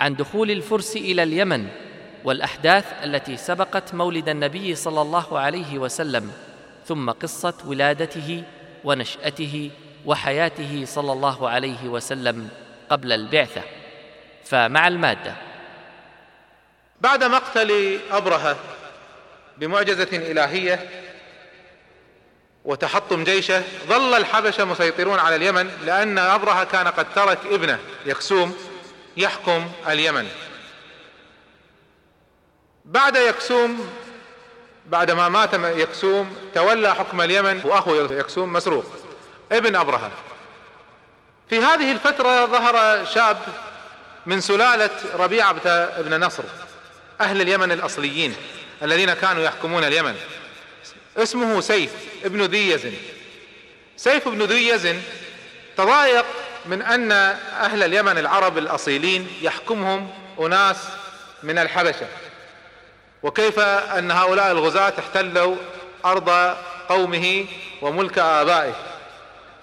عن دخول الفرس إلى اليمن والأحداث التي سبقت مولد النبي صلى الله عليه وسلم ثم قصة ولادته ونشأته وحياته صلى الله عليه وسلم قبل البعثة. فمع المادة. بعد مقتل أبرهة بمعجزة إلهية وتحطم جيشه ظل الحبشة مسيطرون على اليمن لأن أبرهة كان قد ترك ابنه يكسوم يحكم اليمن. بعد يكسوم بعدما مات يكسوم تولى حكم اليمن وأخو يكسوم مسروق ابن ابرهه في هذه الفترة ظهر شاب من سلالة ربيعه بن نصر أهل اليمن الأصليين الذين كانوا يحكمون اليمن. اسمه سيف ابن ذي يزن. سيف ابن ذي يزن تضايق من أن أهل اليمن العرب الأصيلين يحكمهم أناس من الحبشة. وكيف أن هؤلاء الغزاة احتلوا أرض قومه وملك آبائه؟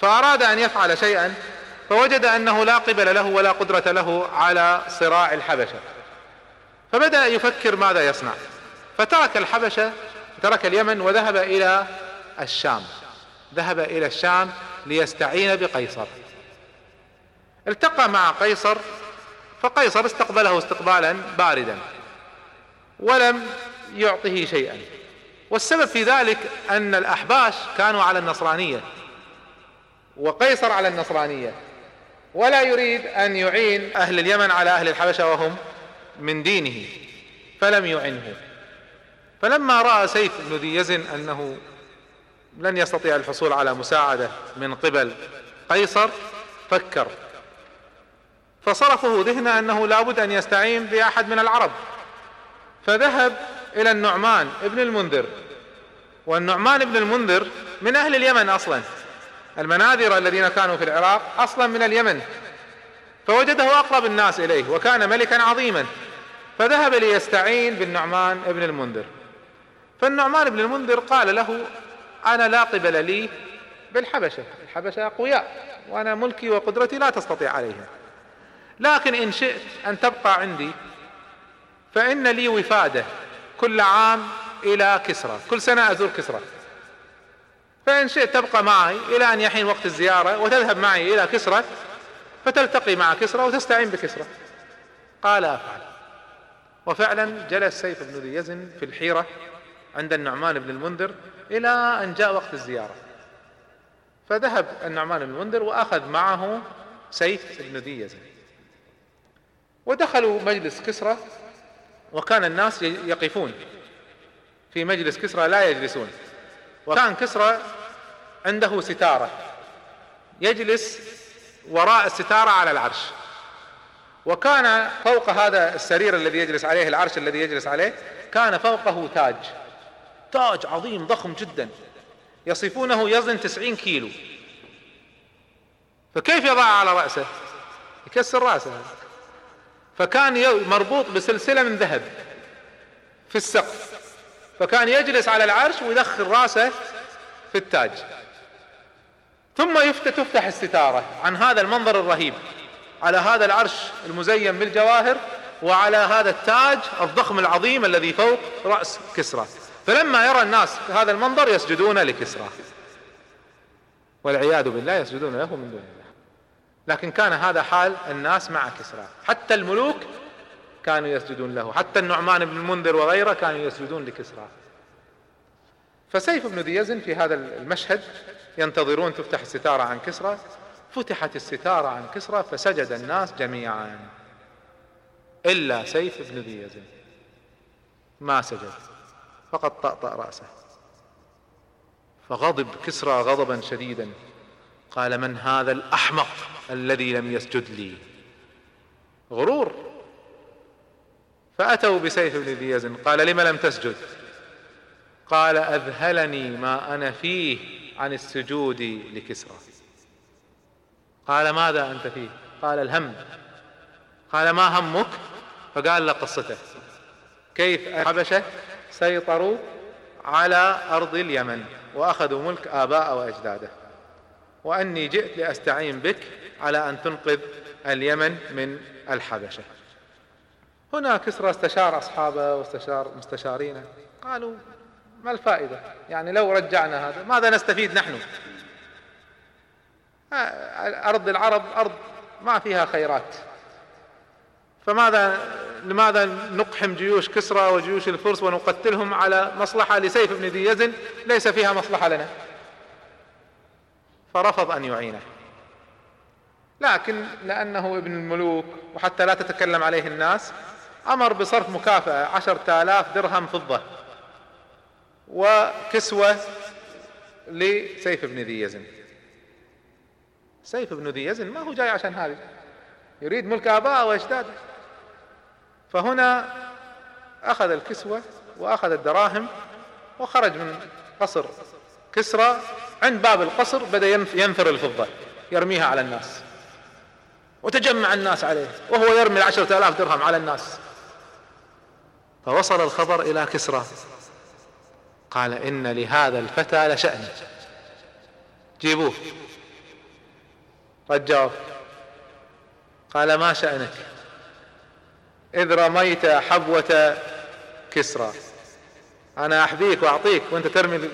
فأراد أن يفعل شيئا فوجد أنه لا قبل له ولا قدرة له على صراع الحبشة. فبدأ يفكر ماذا يصنع. فترك الحبشة ترك اليمن وذهب إلى الشام. ذهب إلى الشام ليستعين بقيصر. التقى مع قيصر فقيصر استقبله استقبالا باردا ولم يعطه شيئا. والسبب في ذلك أن الأحباش كانوا على النصرانية وقيصر على النصرانية. ولا يريد أن يعين أهل اليمن على أهل الحبشة وهم من دينه فلم يعنه. فلما رأى سيف بن ذي يزن أنه لن يستطيع الحصول على مساعدة من قبل قيصر فكر. فصرفه ذهنه أنه لابد أن يستعين بأحد من العرب. فذهب إلى النعمان ابن المنذر. والنعمان ابن المنذر من أهل اليمن أصلا. المناذر الذين كانوا في العراق أصلا من اليمن. فوجده أقرب الناس إليه وكان ملكا عظيما. فذهب ليستعين بالنعمان ابن المنذر. فالنعمان بن المنذر قال له أنا لا قبل لي بالحبشة. الحبشة اقوياء وأنا ملكي وقدرتي لا تستطيع عليها. لكن إن شئت أن تبقى عندي فإن لي وفادة كل عام إلى كسرى كل سنة أزور كسرى. فإن شئت تبقى معي إلى أن يحين وقت الزيارة وتذهب معي إلى كسرى فتلتقي مع كسرى وتستعين بكسرى. قال أفعل. وفعلا جلس سيف بن ذي يزن في الحيرة عند النعمان بن المنذر إلى أن جاء وقت الزيارة. فذهب النعمان بن المنذر وأخذ معه سيف بن ذي يزن. ودخلوا مجلس كسرى وكان الناس يقفون. في مجلس كسرى لا يجلسون. وكان كسرى عنده ستارة. يجلس وراء الستارة على العرش. وكان فوق هذا السرير الذي يجلس عليه العرش الذي يجلس عليه كان فوقه تاج. تاج عظيم ضخم جدا. يصفونه يزن تسعين كيلو. فكيف يضع على رأسه؟ يكسر رأسه. فكان مربوط بسلسلة من ذهب في السقف. فكان يجلس على العرش ويدخل راسه في التاج. ثم تفتح الستارة عن هذا المنظر الرهيب. على هذا العرش المزين بالجواهر وعلى هذا التاج الضخم العظيم الذي فوق رأس كسرى. فلما يرى الناس هذا المنظر يسجدون لكسرى. والعياذ بالله يسجدون له من دون الله لكن كان هذا حال الناس مع كسرى. حتى الملوك كانوا يسجدون له. حتى النعمان بن المنذر وغيره كانوا يسجدون لكسرى. فسيف بن ذي يزن في هذا المشهد ينتظرون تفتح الستارة عن كسرى. فتحت الستارة عن كسرى فسجد الناس جميعا. إلا سيف بن ذي يزن ما سجد. فقد طأطأ رأسه. فغضب كسرى غضبا شديدا. قال من هذا الأحمق الذي لم يسجد لي؟ غرور. فأتوا بسيف بن ذي يزن قال لم لم تسجد؟ قال أذهلني ما أنا فيه عن السجود لكسرى. قال ماذا أنت فيه؟ قال الهم. قال ما همك؟ فقال له قصته. كيف الحبشة سيطروا على أرض اليمن وأخذوا ملك آباء وأجداده. وأني جئت لأستعين بك على أن تنقذ اليمن من الحبشة. هنا كسرى استشار أصحابه واستشار مستشارينه. قالوا ما الفائدة؟ يعني لو رجعنا هذا ماذا نستفيد نحن؟ أرض العرب أرض ما فيها خيرات. فماذا لماذا نقحم جيوش كسرى وجيوش الفرس ونقتلهم على مصلحة لسيف بن ذي يزن ليس فيها مصلحة لنا. فرفض أن يعينه. لكن لأنه ابن الملوك وحتى لا تتكلم عليه الناس أمر بصرف مكافأة عشرة آلاف درهم فضة وكسوة لسيف بن ذي يزن. سيف بن ذي يزن ما هو جاي عشان هذه. يريد ملك آباءه وأجداده. فهنا أخذ الكسوة وأخذ الدراهم وخرج من قصر كسرى عند باب القصر بدأ ينثر الفضة يرميها على الناس. وتجمع الناس عليه وهو يرمي العشرة آلاف درهم على الناس. فوصل الخبر إلى كسرى. قال إن لهذا الفتى لشأن. جيبوه. رجعوه. قال ما شأنك؟ إذ رميت حبوة كسرى. أنا أحذيك وأعطيك وأنت ترمي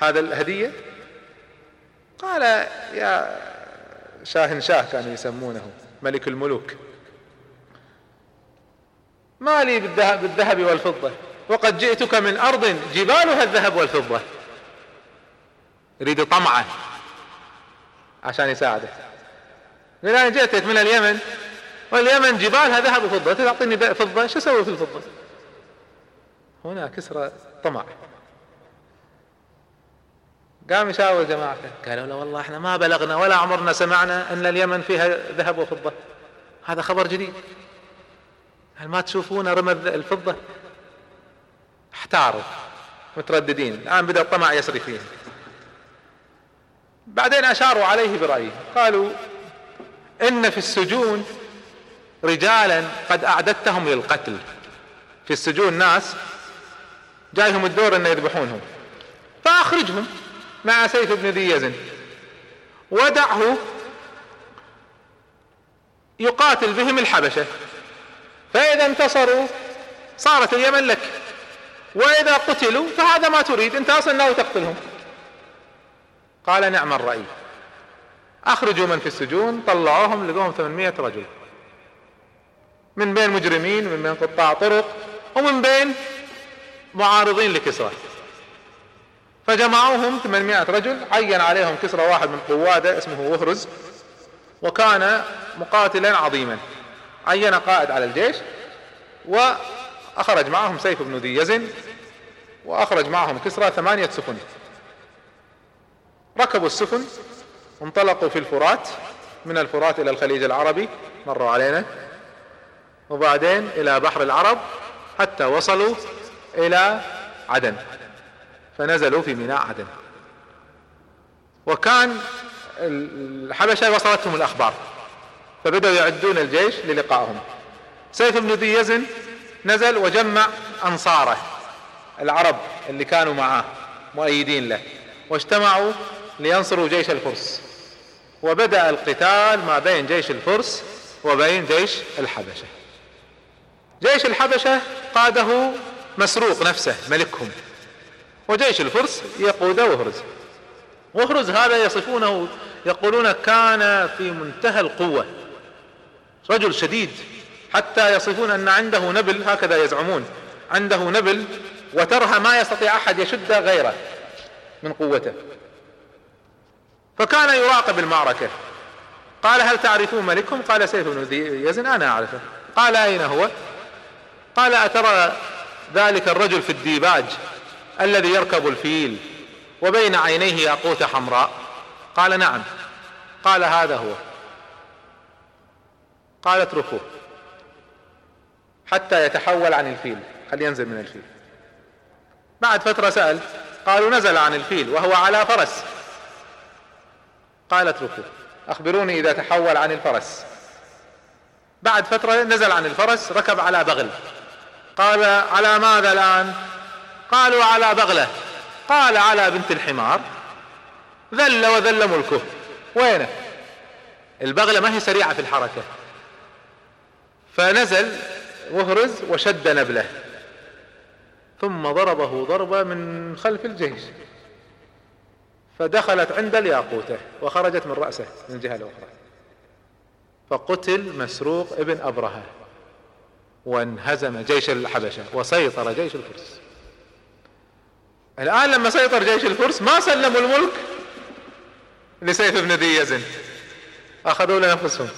هذا الهدية؟ قال يا شاهن شاه كانوا يسمونه ملك الملوك. ما لي بالذهب والفضة. وقد جئتك من أرض جبالها الذهب والفضة. يريد طمعه عشان يساعده من أنا جئتك من اليمن. واليمن جبالها ذهب وفضة. تعطيني فضة؟ شو أسوي في الفضة؟ هنا كسرى طمع. قام يشاور جماعته. قالوا له والله إحنا ما بلغنا ولا عمرنا سمعنا أن اليمن فيها ذهب وفضة. هذا خبر جديد. هل ما تشوفون رمى الفضة؟ احتاروا. مترددين. الآن بدأ الطمع يسري فيهم بعدين أشاروا عليه برأيه. قالوا إن في السجون رجالا قد أعددتهم للقتل. في السجون ناس جايهم الدور أن يذبحونهم. فأخرجهم. مع سيف بن ذي يزن ودعه يقاتل بهم الحبشة. فإذا انتصروا صارت اليمن لك. وإذا قتلوا فهذا ما تريد أنت أصلا ناوي تقتلهم. قال نعم الرأي. أخرجوا من في السجون طلعوهم لقوهم 800 رجل. من بين مجرمين ومن بين قطاع طرق ومن بين معارضين لكسرى. فجمعوهم 800 رجل عين عليهم كسرى واحد من قوادة اسمه وهرز وكان مقاتلا عظيما. عين قائد على الجيش وأخرج معهم سيف بن ذي يزن وأخرج معهم كسرى ثمانية سفن. ركبوا السفن انطلقوا في الفرات من الفرات إلى الخليج العربي مروا علينا وبعدين إلى بحر العرب حتى وصلوا إلى عدن. فنزلوا في ميناء عدن. وكان الحبشة وصلتهم الأخبار فبدأوا يعدون الجيش للقائهم. سيف بن ذي يزن نزل وجمع أنصاره العرب اللي كانوا معاه مؤيدين له واجتمعوا لينصروا جيش الفرس. وبدأ القتال ما بين جيش الفرس وبين جيش الحبشة. جيش الحبشة قاده مسروق نفسه ملكهم. وجيش الفرس يقوده وهرز. وهرز هذا يصفونه يقولون كان في منتهى القوة. رجل شديد حتى يصفون أن عنده نبل هكذا يزعمون. عنده نبل وترها ما يستطيع أحد يشد غيره من قوته. فكان يراقب المعركة. قال هل تعرفون ملكهم؟ قال سيف بن يزن أنا أعرفه. قال أين هو؟ قال أترى ذلك الرجل في الديباج. الذي يركب الفيل وبين عينيه ياقوت حمراء. قال نعم. قال هذا هو. قال اتركوه حتى يتحول عن الفيل. خليه ينزل من الفيل. بعد فترة سأل قالوا نزل عن الفيل وهو على فرس. قال اتركوه أخبروني إذا تحول عن الفرس. بعد فترة نزل عن الفرس ركب على بغل. قال على ماذا الآن؟ قالوا على بغلة. قال على بنت الحمار ذل وذل ملكه. وينه؟ البغلة ما هي سريعة في الحركة. فنزل وهرز وشد نبله. ثم ضربه ضربة من خلف الجيش. فدخلت عند الياقوتة وخرجت من رأسه من الجهة الأخرى فقتل مسروق ابن أبرهة. وانهزم جيش الحبشة وسيطر جيش الفرس. الآن لما سيطر جيش الفرس ما سلموا الملك لسيف بن ذي يزن. أخذوا لأنفسهم.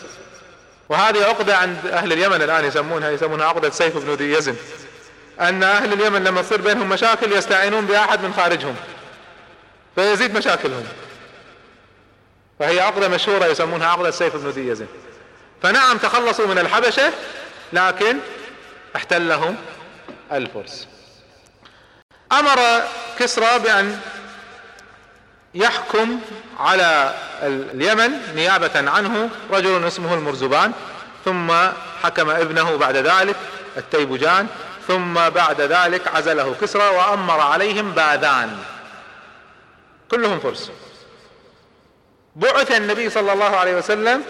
وهذه عقدة عند أهل اليمن الآن يسمونها يسمونها عقدة سيف بن ذي يزن. أن أهل اليمن لما تصير بينهم مشاكل يستعينون بأحد من خارجهم. فيزيد مشاكلهم. فهي عقدة مشهورة يسمونها عقدة سيف بن ذي يزن. فنعم تخلصوا من الحبشة لكن احتلهم الفرس. أمر كسرى بأن يحكم على اليمن نيابة عنه رجل اسمه المرزبان ثم حكم ابنه بعد ذلك التيبجان ثم بعد ذلك عزله كسرى وأمر عليهم باذان. كلهم فرس. بعث النبي صلى الله عليه وسلم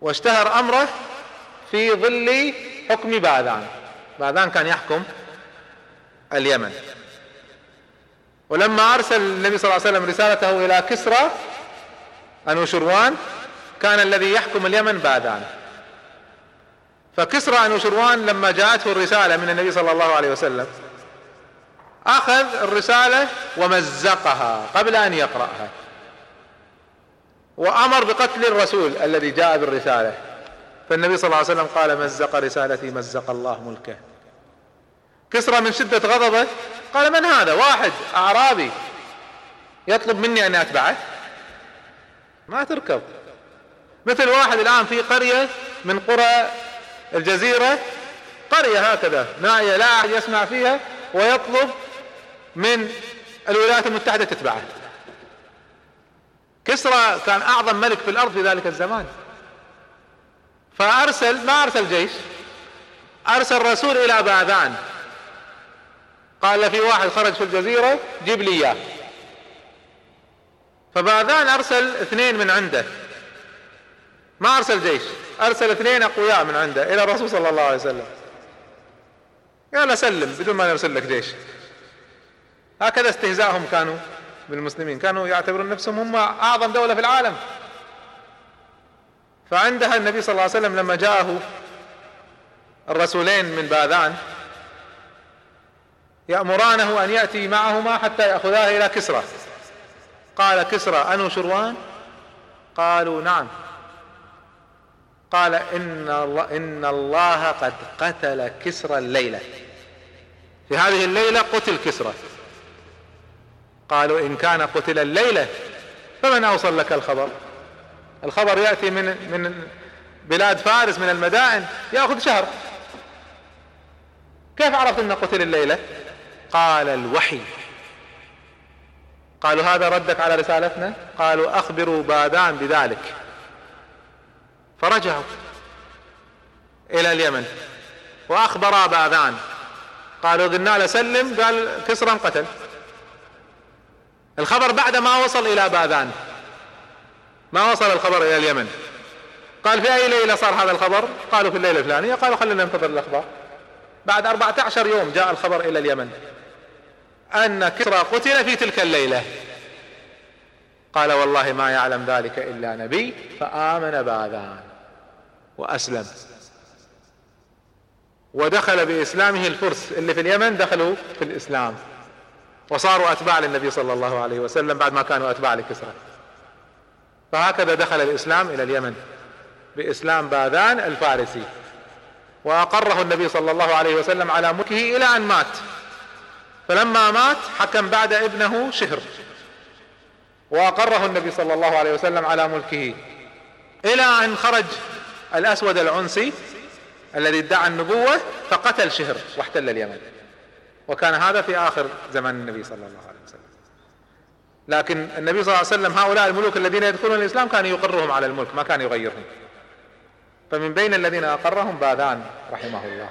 واشتهر أمره في ظل حكم باذان. باذان كان يحكم اليمن. ولما أرسل النبي صلى الله عليه وسلم رسالته إلى كسرى انوشروان كان الذي يحكم اليمن باذان فكسرى انوشروان لما جاءته الرسالة من النبي صلى الله عليه وسلم أخذ الرسالة ومزقها قبل أن يقرأها. وأمر بقتل الرسول الذي جاء بالرسالة. فالنبي صلى الله عليه وسلم قال مزق رسالتي مزق الله ملكه. كسرى من شدة غضبه. قال من هذا؟ واحد أعرابي. يطلب مني أن أتبعه. ما تركب. مثل واحد الآن في قرية من قرى الجزيرة. قرية هكذا نائية لا أحد يسمع فيها ويطلب من الولايات المتحدة تتبعه. كسرى كان أعظم ملك في الأرض في ذلك الزمان. فأرسل ما أرسل جيش أرسل رسول إلى باذان. قال في واحد خرج في الجزيرة جيب لي إياه. فباذان أرسل اثنين من عنده. ما أرسل جيش أرسل اثنين أقوياء من عنده إلى الرسول صلى الله عليه وسلم. قال سلم بدون ما نرسل لك جيش. هكذا استهزاءهم كانوا بالمسلمين. كانوا يعتبرون نفسهم هم أعظم دولة في العالم. فعندها النبي صلى الله عليه وسلم لما جاءه الرسولين من باذان يأمرانه أن يأتي معهما حتى يأخذاه إلى كسرى. قال كسرى أنو شروان؟ قالوا نعم. قال إن الله, إن الله قد قتل كسرى الليلة. في هذه الليلة قتل كسرى. قالوا إن كان قتل الليلة فمن أوصل لك الخبر؟ الخبر يأتي من من بلاد فارس من المدائن يأخذ شهر. كيف عرفت أنه قتل الليلة؟ قال الوحي. قالوا هذا ردك على رسالتنا؟ قالوا أخبروا بادان بذلك. فرجعوا إلى اليمن. واخبرا باذان قالوا قلنا له سلم قال كسرا قتل. الخبر بعد ما وصل إلى باذان ما وصل الخبر إلى اليمن. قال في أي ليلة صار هذا الخبر؟ قالوا في الليلة الفلانية. قالوا خلينا ننتظر الأخبار. بعد أربعة عشر يوم جاء الخبر إلى اليمن. أن كسرى قتل في تلك الليلة. قال والله ما يعلم ذلك إلا نبي فآمن بآذان وأسلم. ودخل بإسلامه الفرس اللي في اليمن دخلوا في الإسلام وصاروا أتباع للنبي صلى الله عليه وسلم بعد ما كانوا أتباع لكسرى. فهكذا دخل الإسلام إلى اليمن بإسلام باذان الفارسي وأقره النبي صلى الله عليه وسلم على ملكه إلى أن مات. فلما مات حكم بعد ابنه شهر. وأقره النبي صلى الله عليه وسلم على ملكه. إلى أن خرج الأسود العنسي الذي ادعى النبوة فقتل شهر واحتل اليمن. وكان هذا في آخر زمن النبي صلى الله عليه وسلم. لكن النبي صلى الله عليه وسلم هؤلاء الملوك الذين يدخلون الإسلام كان يقرهم على الملك ما كان يغيرهم. فمن بين الذين أقرهم باذان رحمه الله.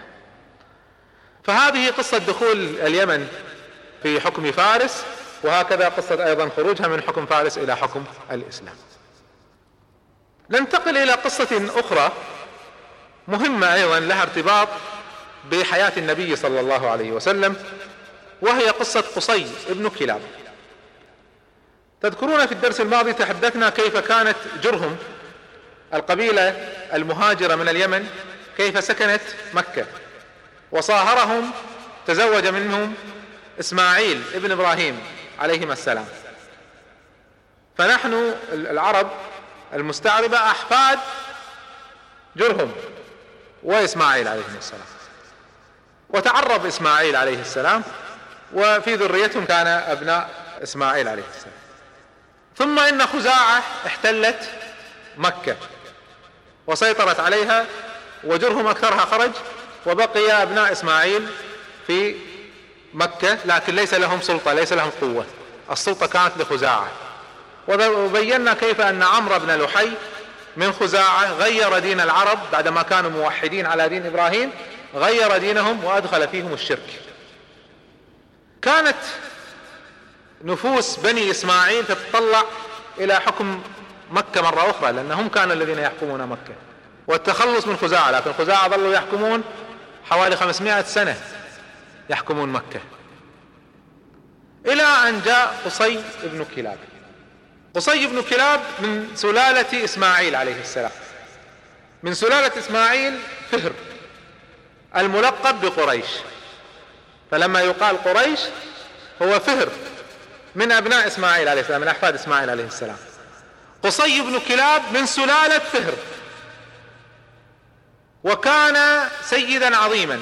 فهذه قصة دخول اليمن في حكم فارس وهكذا قصة أيضا خروجها من حكم فارس إلى حكم الإسلام. ننتقل إلى قصة أخرى مهمة أيضا لها ارتباط بحياة النبي صلى الله عليه وسلم وهي قصة قصي ابن كلاب. تذكرون في الدرس الماضي تحدثنا كيف كانت جرهم القبيلة المهاجرة من اليمن كيف سكنت مكة. وصاهرهم تزوج منهم إسماعيل ابن إبراهيم عليهما السلام. فنحن العرب المستعربة أحفاد جرهم وإسماعيل عليهم السلام. وتعرب إسماعيل عليه السلام وفي ذريتهم كان أبناء إسماعيل عليه السلام. ثم إن خزاعة احتلت مكة وسيطرت عليها وجرهم أكثرها خرج وبقي أبناء إسماعيل في مكة لكن ليس لهم سلطة ليس لهم قوة. السلطة كانت لخزاعة. وبينا كيف أن عمرو بن لحي من خزاعة غير دين العرب بعدما كانوا موحدين على دين إبراهيم غير دينهم وأدخل فيهم الشرك. كانت نفوس بني إسماعيل تتطلع إلى حكم مكة مرة أخرى لأنهم كانوا الذين يحكمون مكة. والتخلص من خزاعة لكن خزاعة ظلوا يحكمون حوالي خمسمائة سنة. يحكمون مكة. إلى أن جاء قصي بن كلاب. قصي بن كلاب من سلالة إسماعيل عليه السلام. من سلالة إسماعيل فهر الملقب بقريش. فلما يقال قريش هو فهر من أبناء إسماعيل عليه السلام من أحفاد إسماعيل عليه السلام. قصي بن كلاب من سلالة فهر. وكان سيدا عظيما.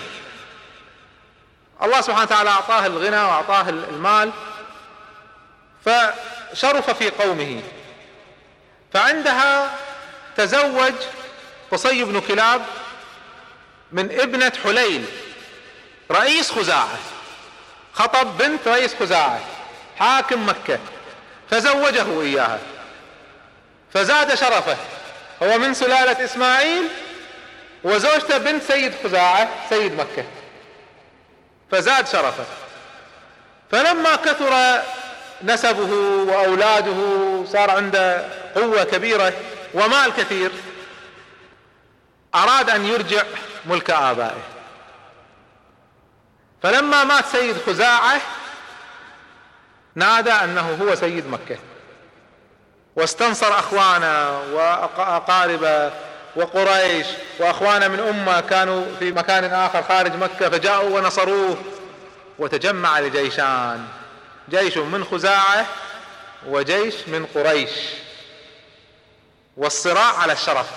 الله سبحانه وتعالى أعطاه الغنى وأعطاه المال فشرف في قومه. فعندها تزوج قصي بن كلاب من ابنة حليل رئيس خزاعة. خطب بنت رئيس خزاعة حاكم مكة. فزوجه إياها. فزاد شرفه. هو من سلالة إسماعيل وزوجته بنت سيد خزاعة سيد مكة. فزاد شرفه. فلما كثر نسبه وأولاده صار عنده قوة كبيرة ومال كثير أراد أن يرجع ملك آبائه. فلما مات سيد خزاعة نادى أنه هو سيد مكة. واستنصر أخوانه واقاربه وقريش واخوانا من أمة كانوا في مكان آخر خارج مكة فجاءوا ونصروه وتجمع لجيشان. جيش من خزاعة وجيش من قريش. والصراع على الشرف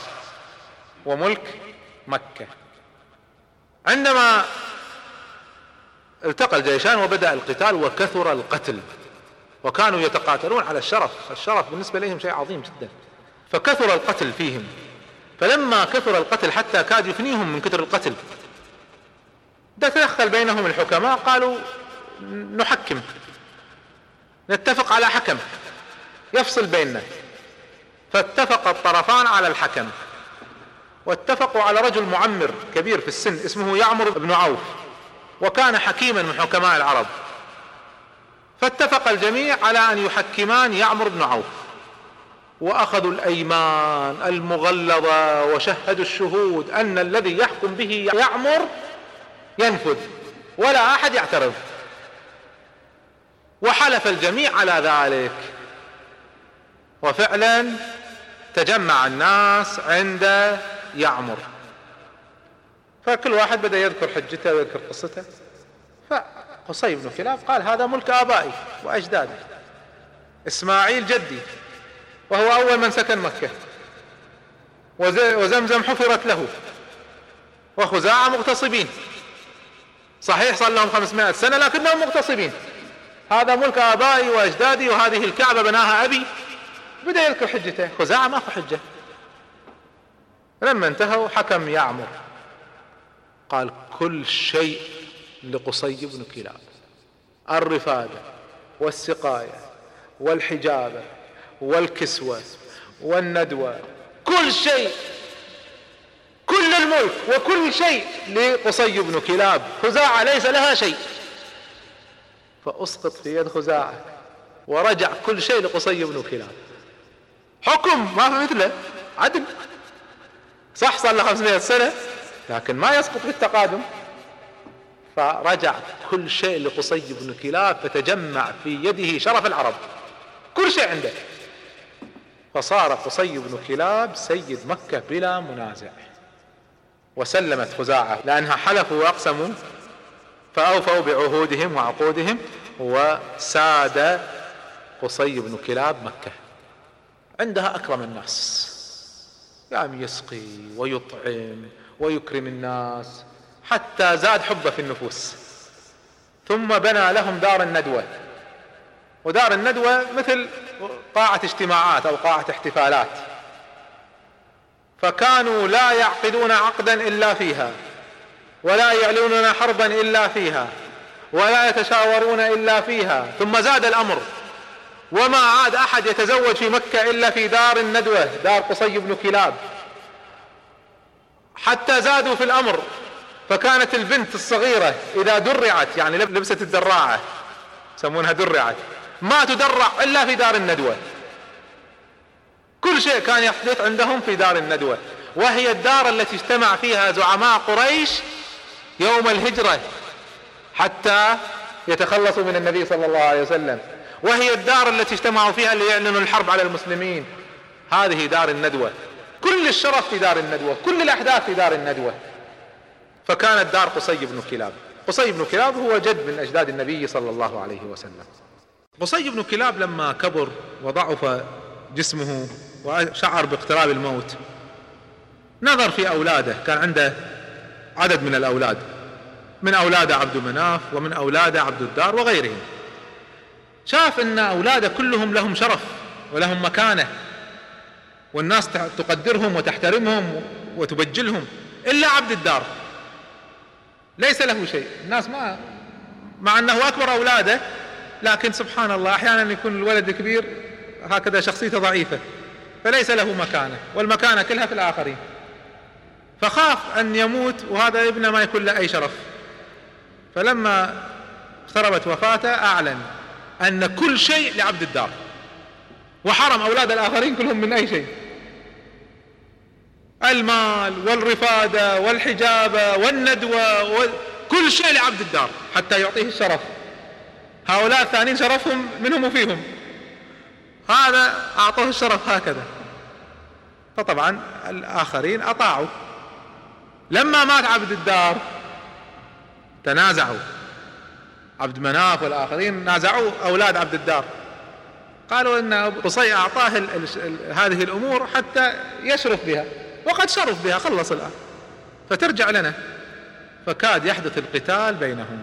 وملك مكة. عندما التقى الجيشان وبدأ القتال وكثر القتل وكانوا يتقاتلون على الشرف. الشرف بالنسبة لهم شيء عظيم جدا. فكثر القتل فيهم. فلما كثر القتل حتى كاد يفنيهم من كثر القتل تدخل بينهم الحكماء قالوا نحكم نتفق على حكم يفصل بيننا. فاتفق الطرفان على الحكم واتفقوا على رجل معمر كبير في السن اسمه يعمر بن عوف وكان حكيما من حكماء العرب. فاتفق الجميع على أن يحكمان يعمر بن عوف. وأخذوا الأيمان المغلظة وشهدوا الشهود أن الذي يحكم به يعمر ينفذ ولا أحد يعترض. وحلف الجميع على ذلك. وفعلا تجمع الناس عند يعمر. فكل واحد بدأ يذكر حجته ويذكر قصته. فقصي بن كلاب قال هذا ملك آبائي وأجدادي. إسماعيل جدي. وهو أول من سكن مكة. وزمزم حفرت له. وخزاعة مغتصبين. صحيح صار لهم خمسمائة سنة لكنهم مغتصبين. هذا ملك آبائي وأجدادي وهذه الكعبة بناها أبي. بدأ يذكر حجته. خزاعة ما في حجة. لما انتهوا حكم يعمر. قال كل شيء لقصي بن كلاب. الرفادة والسقاية والحجابة والكسوة والندوة. كل شيء كل الملك وكل شيء لقصي بن كلاب. خزاعة ليس لها شيء. فأسقط في يد خزاعة ورجع كل شيء لقصي بن كلاب. حكم ما في مثله عدل. صح صار له 500 سنة لكن ما يسقط بالتقادم فرجع كل شيء لقصي بن كلاب فتجمع في يده شرف العرب. كل شيء عنده. فصار قصي بن كلاب سيد مكة بلا منازع. وسلمت خزاعة لأنها حلفوا وأقسموا فأوفوا بعهودهم وعقودهم وساد قصي بن كلاب مكة. عندها أكرم الناس قام يسقي ويطعم ويكرم الناس حتى زاد حبه في النفوس. ثم بنى لهم دار الندوة. ودار الندوة مثل قاعة اجتماعات أو قاعة احتفالات. فكانوا لا يعقدون عقدا إلا فيها ولا يعلنون حربا إلا فيها ولا يتشاورون إلا فيها. ثم زاد الأمر وما عاد أحد يتزوج في مكة إلا في دار الندوة دار قصي بن كلاب. حتى زادوا في الأمر فكانت البنت الصغيرة إذا درعت يعني لبست الدراعة يسمونها درعت. ما تدرع إلا في دار الندوة. كل شيء كان يحدث عندهم في دار الندوة. وهي الدار التي اجتمع فيها زعماء قريش يوم الهجرة حتى يتخلصوا من النبي صلى الله عليه وسلم. وهي الدار التي اجتمعوا فيها ليعلنوا الحرب على المسلمين. هذه دار الندوة. كل الشرف في دار الندوة كل الأحداث في دار الندوة. فكانت دار قصي بن كلاب. قصي بن كلاب هو جد من أجداد النبي صلى الله عليه وسلم. قصي بن كلاب لما كبر وضعف جسمه وشعر باقتراب الموت. نظر في أولاده كان عنده عدد من الأولاد. من أولاده عبد مناف ومن أولاده عبد الدار وغيرهم. شاف أن أولاده كلهم لهم شرف ولهم مكانة والناس تقدرهم وتحترمهم وتبجلهم إلا عبد الدار. ليس له شيء. الناس ما مع أنه أكبر أولاده لكن سبحان الله أحيانا يكون الولد كبير هكذا شخصيته ضعيفة فليس له مكانة والمكانة كلها في الآخرين. فخاف أن يموت وهذا ابنه ما يكون له أي شرف. فلما اقتربت وفاته أعلن أن كل شيء لعبد الدار. وحرم أولاد الآخرين كلهم من أي شيء. المال والرفادة والحجابة والندوة كل شيء لعبد الدار حتى يعطيه الشرف. هؤلاء الثانيين شرفهم منهم وفيهم. هذا أعطوه الشرف هكذا. فطبعا الآخرين أطاعوا. لما مات عبد الدار تنازعوا. عبد مناف والآخرين نازعوا أولاد عبد الدار. قالوا إن قصي أعطاه ال ال هذه الأمور حتى يشرف بها وقد شرف بها خلص الآن. فترجع لنا. فكاد يحدث القتال بينهم.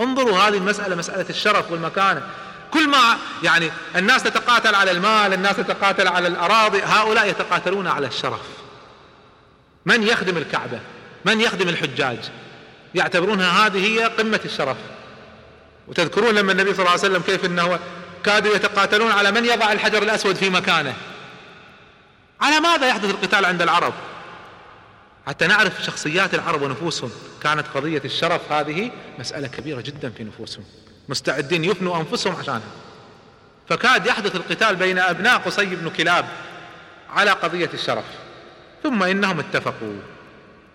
انظروا هذه المسألة مسألة الشرف والمكانة. كل ما يعني الناس تتقاتل على المال الناس تتقاتل على الأراضي هؤلاء يتقاتلون على الشرف. من يخدم الكعبة؟ من يخدم الحجاج؟ يعتبرونها هذه هي قمة الشرف. وتذكرون لما النبي صلى الله عليه وسلم كيف إنه كادوا يتقاتلون على من يضع الحجر الأسود في مكانه؟ على ماذا يحدث القتال عند العرب؟ حتى نعرف شخصيات العرب ونفوسهم. كانت قضية الشرف هذه مسألة كبيرة جدا في نفوسهم. مستعدين يفنوا أنفسهم عشانها. فكاد يحدث القتال بين أبناء قصي بن كلاب على قضية الشرف. ثم إنهم اتفقوا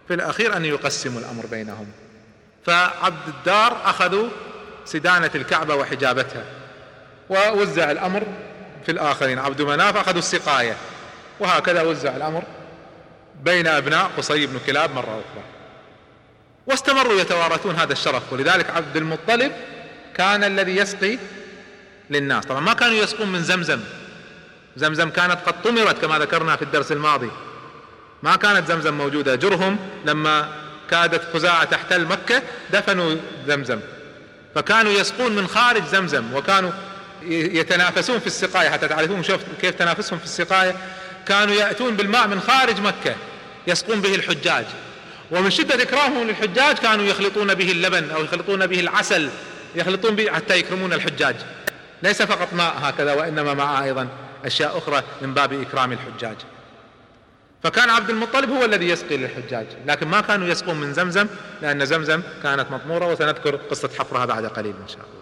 في الأخير أن يقسموا الأمر بينهم. فعبد الدار أخذوا سدانة الكعبة وحجابتها. ووزع الأمر في الآخرين. عبد مناف أخذوا السقاية. وهكذا وزع الأمر بين أبناء قصي بن كلاب مرة أخرى. واستمروا يتوارثون هذا الشرف ولذلك عبد المطلب كان الذي يسقي للناس. طبعا ما كانوا يسقون من زمزم. زمزم كانت قد طمرت كما ذكرنا في الدرس الماضي. ما كانت زمزم موجودة. جرهم لما كادت خزاعة تحتل مكة دفنوا زمزم. فكانوا يسقون من خارج زمزم وكانوا يتنافسون في السقاية. حتى تعرفون شوف كيف تنافسهم في السقاية؟ كانوا يأتون بالماء من خارج مكة يسقون به الحجاج. ومن شدة إكرامهم للحجاج كانوا يخلطون به اللبن أو يخلطون به العسل يخلطون به حتى يكرمون الحجاج. ليس فقط ماء هكذا وإنما معه أيضا أشياء أخرى من باب إكرام الحجاج. فكان عبد المطلب هو الذي يسقي للحجاج لكن ما كانوا يسقون من زمزم لأن زمزم كانت مطمورة وسنذكر قصة حفرها بعد قليل إن شاء الله.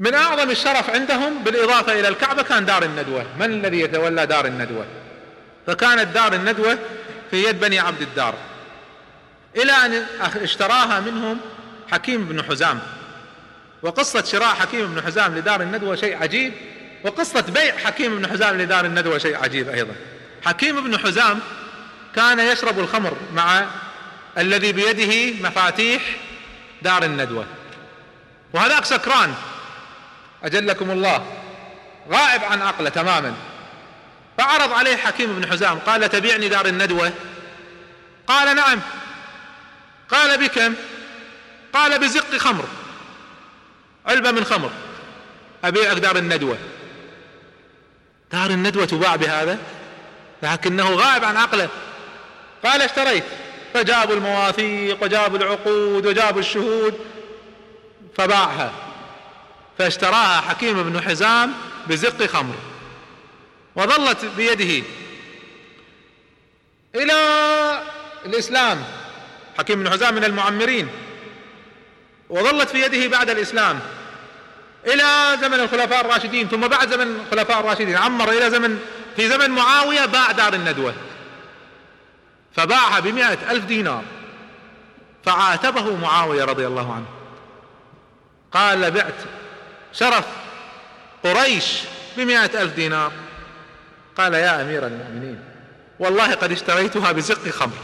من أعظم الشرف عندهم بالإضافة إلى الكعبة كان دار الندوة. من الذي يتولى دار الندوة؟ فكانت دار الندوة في يد بني عبد الدار. إلى أن اشتراها منهم حكيم بن حزام. وقصة شراء حكيم بن حزام لدار الندوة شيء عجيب وقصة بيع حكيم بن حزام لدار الندوة شيء عجيب أيضا. حكيم بن حزام كان يشرب الخمر مع الذي بيده مفاتيح دار الندوة. وهذاك سكران. أجلكم الله. غائب عن عقله تماما. فعرض عليه حكيم بن حزام قال تبيعني دار الندوة؟ قال نعم. قال بكم؟ قال بزق خمر. علبة من خمر. أبيعك دار الندوة. دار الندوة تباع بهذا؟ لكنه غائب عن عقله. قال اشتريت. فجابوا المواثيق وجابوا العقود وجابوا الشهود فباعها. فاشتراها حكيم بن حزام بزق خمر وظلت بيده. إلى الإسلام. حكيم بن حزام من المعمرين. وظلت في يده بعد الإسلام. إلى زمن الخلفاء الراشدين ثم بعد زمن الخلفاء الراشدين. عمر إلى زمن في زمن معاوية باع دار الندوة. فباعها بمئة ألف دينار. فعاتبه معاوية رضي الله عنه. قال بعت شرف قريش بمئة ألف دينار. قال يا أمير المؤمنين والله قد اشتريتها بزق خمر.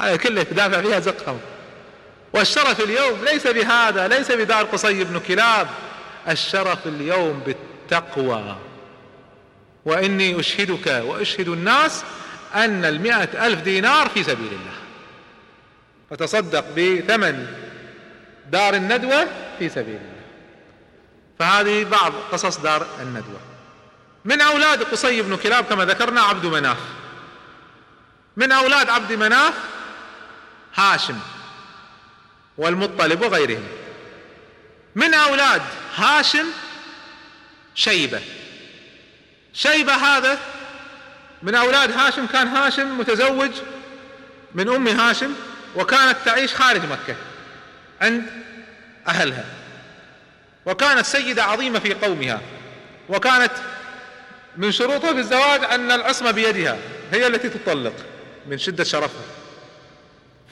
هذا كله دافع فيها زق خمر. والشرف اليوم ليس بهذا ليس بدار قصي بن كلاب. الشرف اليوم بالتقوى. وإني أشهدك وأشهد الناس أن المئة ألف دينار في سبيل الله. فتصدق بثمن دار الندوة في سبيل الله. فهذه بعض قصص دار الندوة. من أولاد قصي بن كلاب كما ذكرنا عبد مناف. من أولاد عبد مناف هاشم والمطلب وغيرهم. من أولاد هاشم شيبة. شيبة هذا من أولاد هاشم كان هاشم متزوج من أم هاشم وكانت تعيش خارج مكة عند أهلها. وكانت سيدة عظيمة في قومها. وكانت من شروطها في الزواج أن العصمة بيدها هي التي تطلق من شدة شرفها.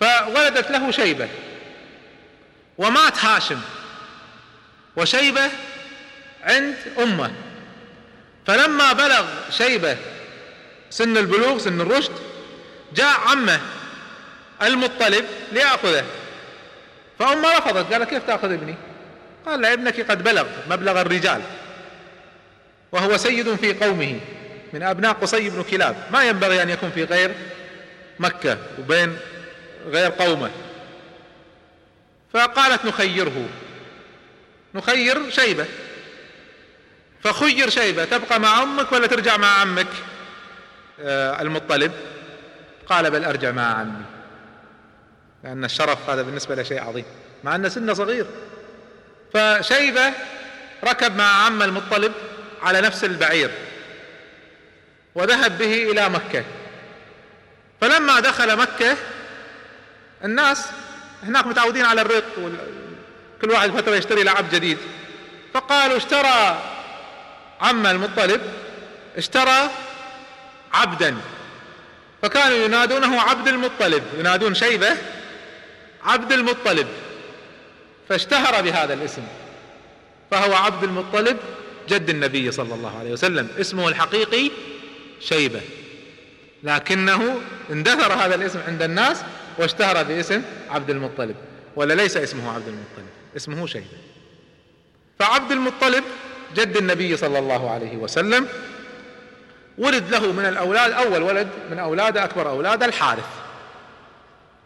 فولدت له شيبة ومات هاشم وشيبة عند أمه. فلما بلغ شيبة سن البلوغ سن الرشد جاء عمه المطلب ليأخذه. فأمه رفضت قال كيف تأخذ ابني؟ قال ابنك قد بلغ مبلغ الرجال وهو سيد في قومه من أبناء قصي بن كلاب. ما ينبغي أن يكون في غير مكة وبين غير قومه. فقالت نخيره. نخير شيبة. فخير شيبة تبقى مع أمك ولا ترجع مع عمك؟ آه المطلب قال بل أرجع مع عمي. لأن الشرف هذا بالنسبة له شيء عظيم مع أن سنه صغير. فشيبة ركب مع عم المطلب على نفس البعير وذهب به إلى مكة. فلما دخل مكة الناس هناك متعودين على الرق كل واحد فترة يشتري لعب جديد. فقالوا اشترى عم المطلب اشترى عبدا. فكانوا ينادونه عبد المطلب ينادون شيبة عبد المطلب. فاشتهر بهذا الاسم. فهو عبد المطلب جد النبي صلى الله عليه وسلم. اسمه الحقيقي شيبة. لكنه اندثر هذا الاسم عند الناس واشتهر باسم عبد المطلب. ولا ليس اسمه عبد المطلب اسمه شيبة. فعبد المطلب جد النبي صلى الله عليه وسلم ولد له من الأولاد أول ولد من أولاده أكبر أولاده الحارث.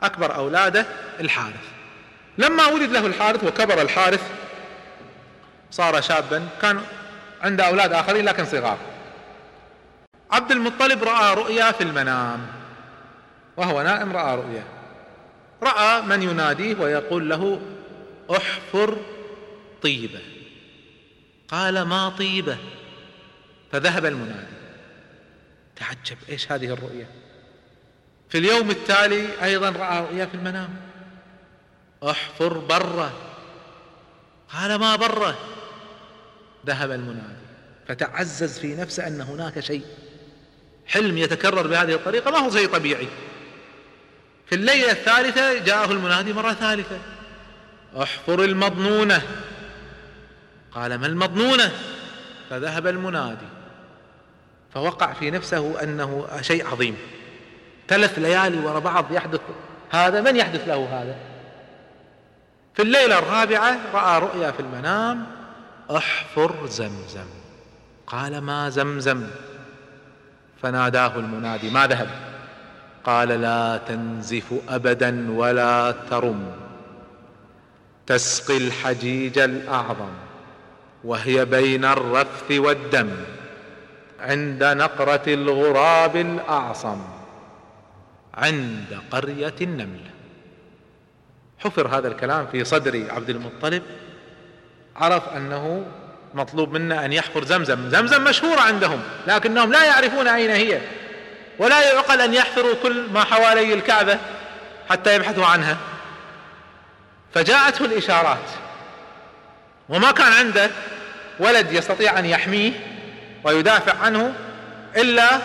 أكبر أولاده الحارث. لما ولد له الحارث وكبر الحارث صار شابا كان عنده أولاد آخرين لكن صغار. عبد المطلب رأى رؤيا في المنام وهو نائم رأى رؤيا. رأى من يناديه ويقول له أحفر طيبة. قال ما طيبة؟ فذهب المنادي. تعجب إيش هذه الرؤيه في اليوم التالي أيضا رأى رؤيا في المنام. احفر بره. قال ما بره. ذهب المنادي. فتعزز في نفسه أن هناك شيء. حلم يتكرر بهذه الطريقة ما هو شيء طبيعي. في الليلة الثالثة جاءه المنادي مرة ثالثة. احفر المضنونة. قال ما المضنونة؟ فذهب المنادي. فوقع في نفسه أنه شيء عظيم. ثلاث ليالي وراء بعض يحدث. هذا من يحدث له هذا؟ في الليلة الرابعة رأى رؤيا في المنام احفر زمزم. قال ما زمزم؟ فناداه المنادي ما ذهب؟ قال لا تنزف ابدا ولا ترم. تسقي الحجيج الأعظم وهي بين الرفث والدم عند نقرة الغراب الأعصم عند قرية النمل. حفر هذا الكلام في صدر عبد المطلب عرف أنه مطلوب منا أن يحفر زمزم زمزم مشهورة عندهم لكنهم لا يعرفون أين هي ولا يعقل أن يحفروا كل ما حوالي الكعبة حتى يبحثوا عنها. فجاءته الإشارات وما كان عنده ولد يستطيع أن يحميه ويدافع عنه إلا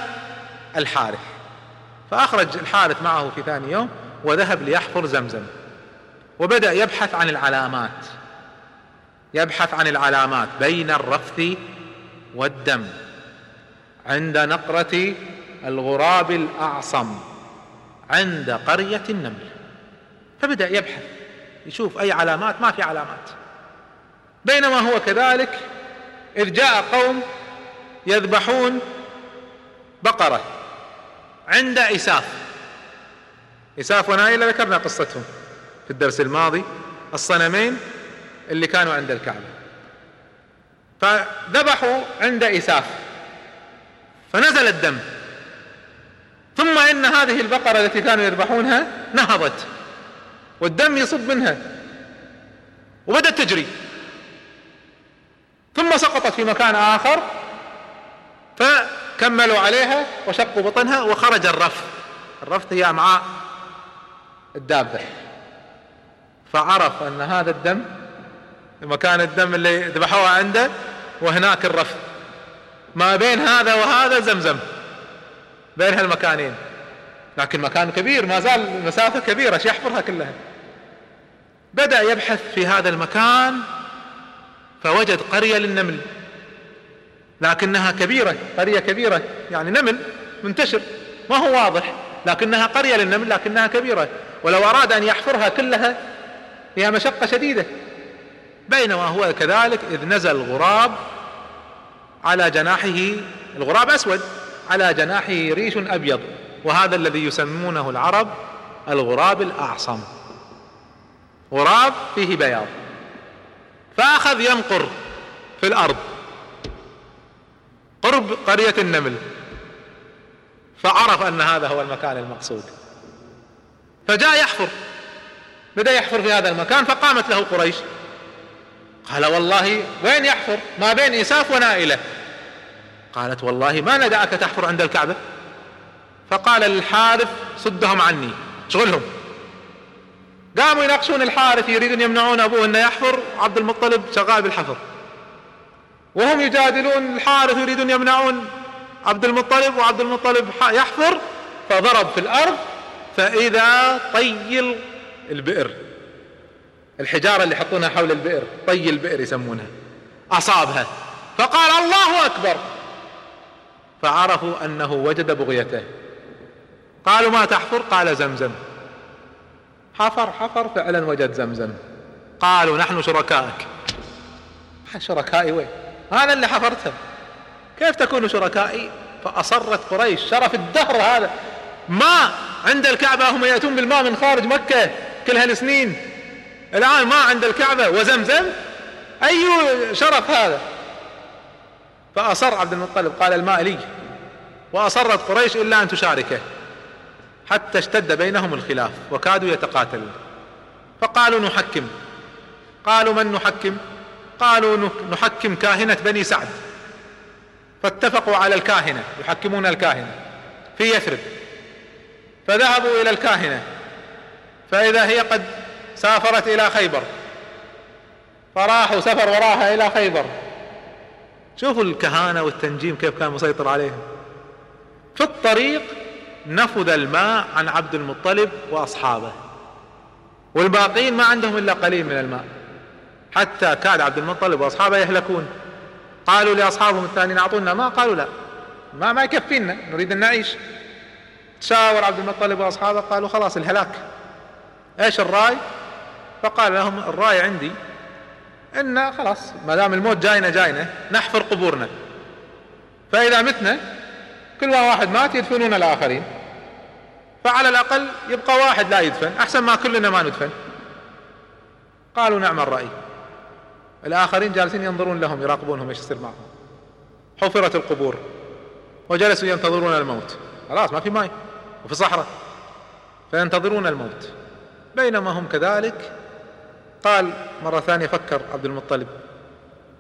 الحارث. فأخرج الحارث معه في ثاني يوم وذهب ليحفر زمزم. وبدأ يبحث عن العلامات. يبحث عن العلامات بين الرفث والدم عند نقرة الغراب الأعصم عند قرية النمل. فبدأ يبحث يشوف أي علامات ما في علامات. بينما هو كذلك إذ جاء قوم يذبحون بقرة عند إساف. إساف ونائلة ذكرنا قصتهم. في الدرس الماضي الصنمين اللي كانوا عند الكعبة. فذبحوا عند إساف. فنزل الدم. ثم إن هذه البقرة التي كانوا يذبحونها نهضت. والدم يصب منها. وبدأت تجري. ثم سقطت في مكان آخر. فكملوا عليها وشقوا بطنها وخرج الرفث الرفث هي أمعاء الدابة. فعرف أن هذا الدم مكان الدم اللي ذبحوها عنده وهناك الرفض ما بين هذا وهذا زمزم بين هالمكانين. لكن مكان كبير ما زال المسافة كبيرة إيش يحفرها كلها؟ بدأ يبحث في هذا المكان فوجد قرية للنمل. لكنها كبيرة قرية كبيرة يعني نمل منتشر ما هو واضح. لكنها قرية للنمل لكنها كبيرة. ولو أراد أن يحفرها كلها فيها مشقة شديدة. بينما هو كذلك إذ نزل غراب على جناحه الغراب أسود على جناحه ريش أبيض وهذا الذي يسمونه العرب الغراب الأعصم. غراب فيه بياض. فأخذ ينقر في الأرض. قرب قرية النمل. فعرف أن هذا هو المكان المقصود. فجاء يحفر. بدأ يحفر في هذا المكان فقامت له قريش. قال والله وين يحفر؟ ما بين إساف ونائلة. قالت والله ما ندعك تحفر عند الكعبة. فقال للحارث صدهم عني. شغلهم؟ قاموا يناقشون الحارث يريدون يمنعون أبوه إنه يحفر. عبد المطلب شغال بالحفر. وهم يجادلون الحارث يريدون يمنعون عبد المطلب وعبد المطلب يحفر فضرب في الأرض. فإذا طي البئر. الحجارة اللي يحطونها حول البئر طي البئر يسمونها. أصابها. فقال الله أكبر. فعرفوا أنه وجد بغيته. قالوا ما تحفر؟ قال زمزم. حفر حفر فعلا وجد زمزم. قالوا نحن شركائك. شركائي وين؟ هذا اللي حفرته. كيف تكونوا شركائي؟ فأصرت قريش. شرف الدهر هذا. ماء عند الكعبة هم يأتون بالماء من خارج مكة. كل هالسنين. الآن ما عند الكعبة وزمزم. أي شرف هذا؟ فأصر عبد المطلب قال الماء لي وأصرت قريش إلا أن تشاركه حتى اشتد بينهم الخلاف وكادوا يتقاتلون. فقالوا نحكم. قالوا من نحكم؟ قالوا نحكم كاهنة بني سعد. فاتفقوا على الكاهنة يحكمون الكاهنة في يثرب. فذهبوا إلى الكاهنة. فإذا هي قد سافرت إلى خيبر. فراحوا سفر وراها إلى خيبر. شوفوا الكهانة والتنجيم كيف كان مسيطر عليهم. في الطريق نفذ الماء عن عبد المطلب وأصحابه. والباقين ما عندهم إلا قليل من الماء. حتى كاد عبد المطلب وأصحابه يهلكون. قالوا لأصحابهم الثانيين أعطونا ماء؟ قالوا لا. ما ما يكفينا نريد أن نعيش. تشاور عبد المطلب وأصحابه قالوا خلاص الهلاك. إيش الرأي؟ فقال لهم الرأي عندي إن خلاص ما دام الموت جاينا جاينا نحفر قبورنا. فإذا متنا كل واحد مات يدفنون الآخرين. فعلى الأقل يبقى واحد لا يدفن أحسن ما كلنا ما ندفن. قالوا نعم الرأي. الآخرين جالسين ينظرون لهم يراقبونهم إيش يصير معهم. حفرت القبور وجلسوا ينتظرون الموت. خلاص ما في ماي وفي صحراء. فينتظرون الموت. بينما هم كذلك. قال مرة ثانية فكر عبد المطلب.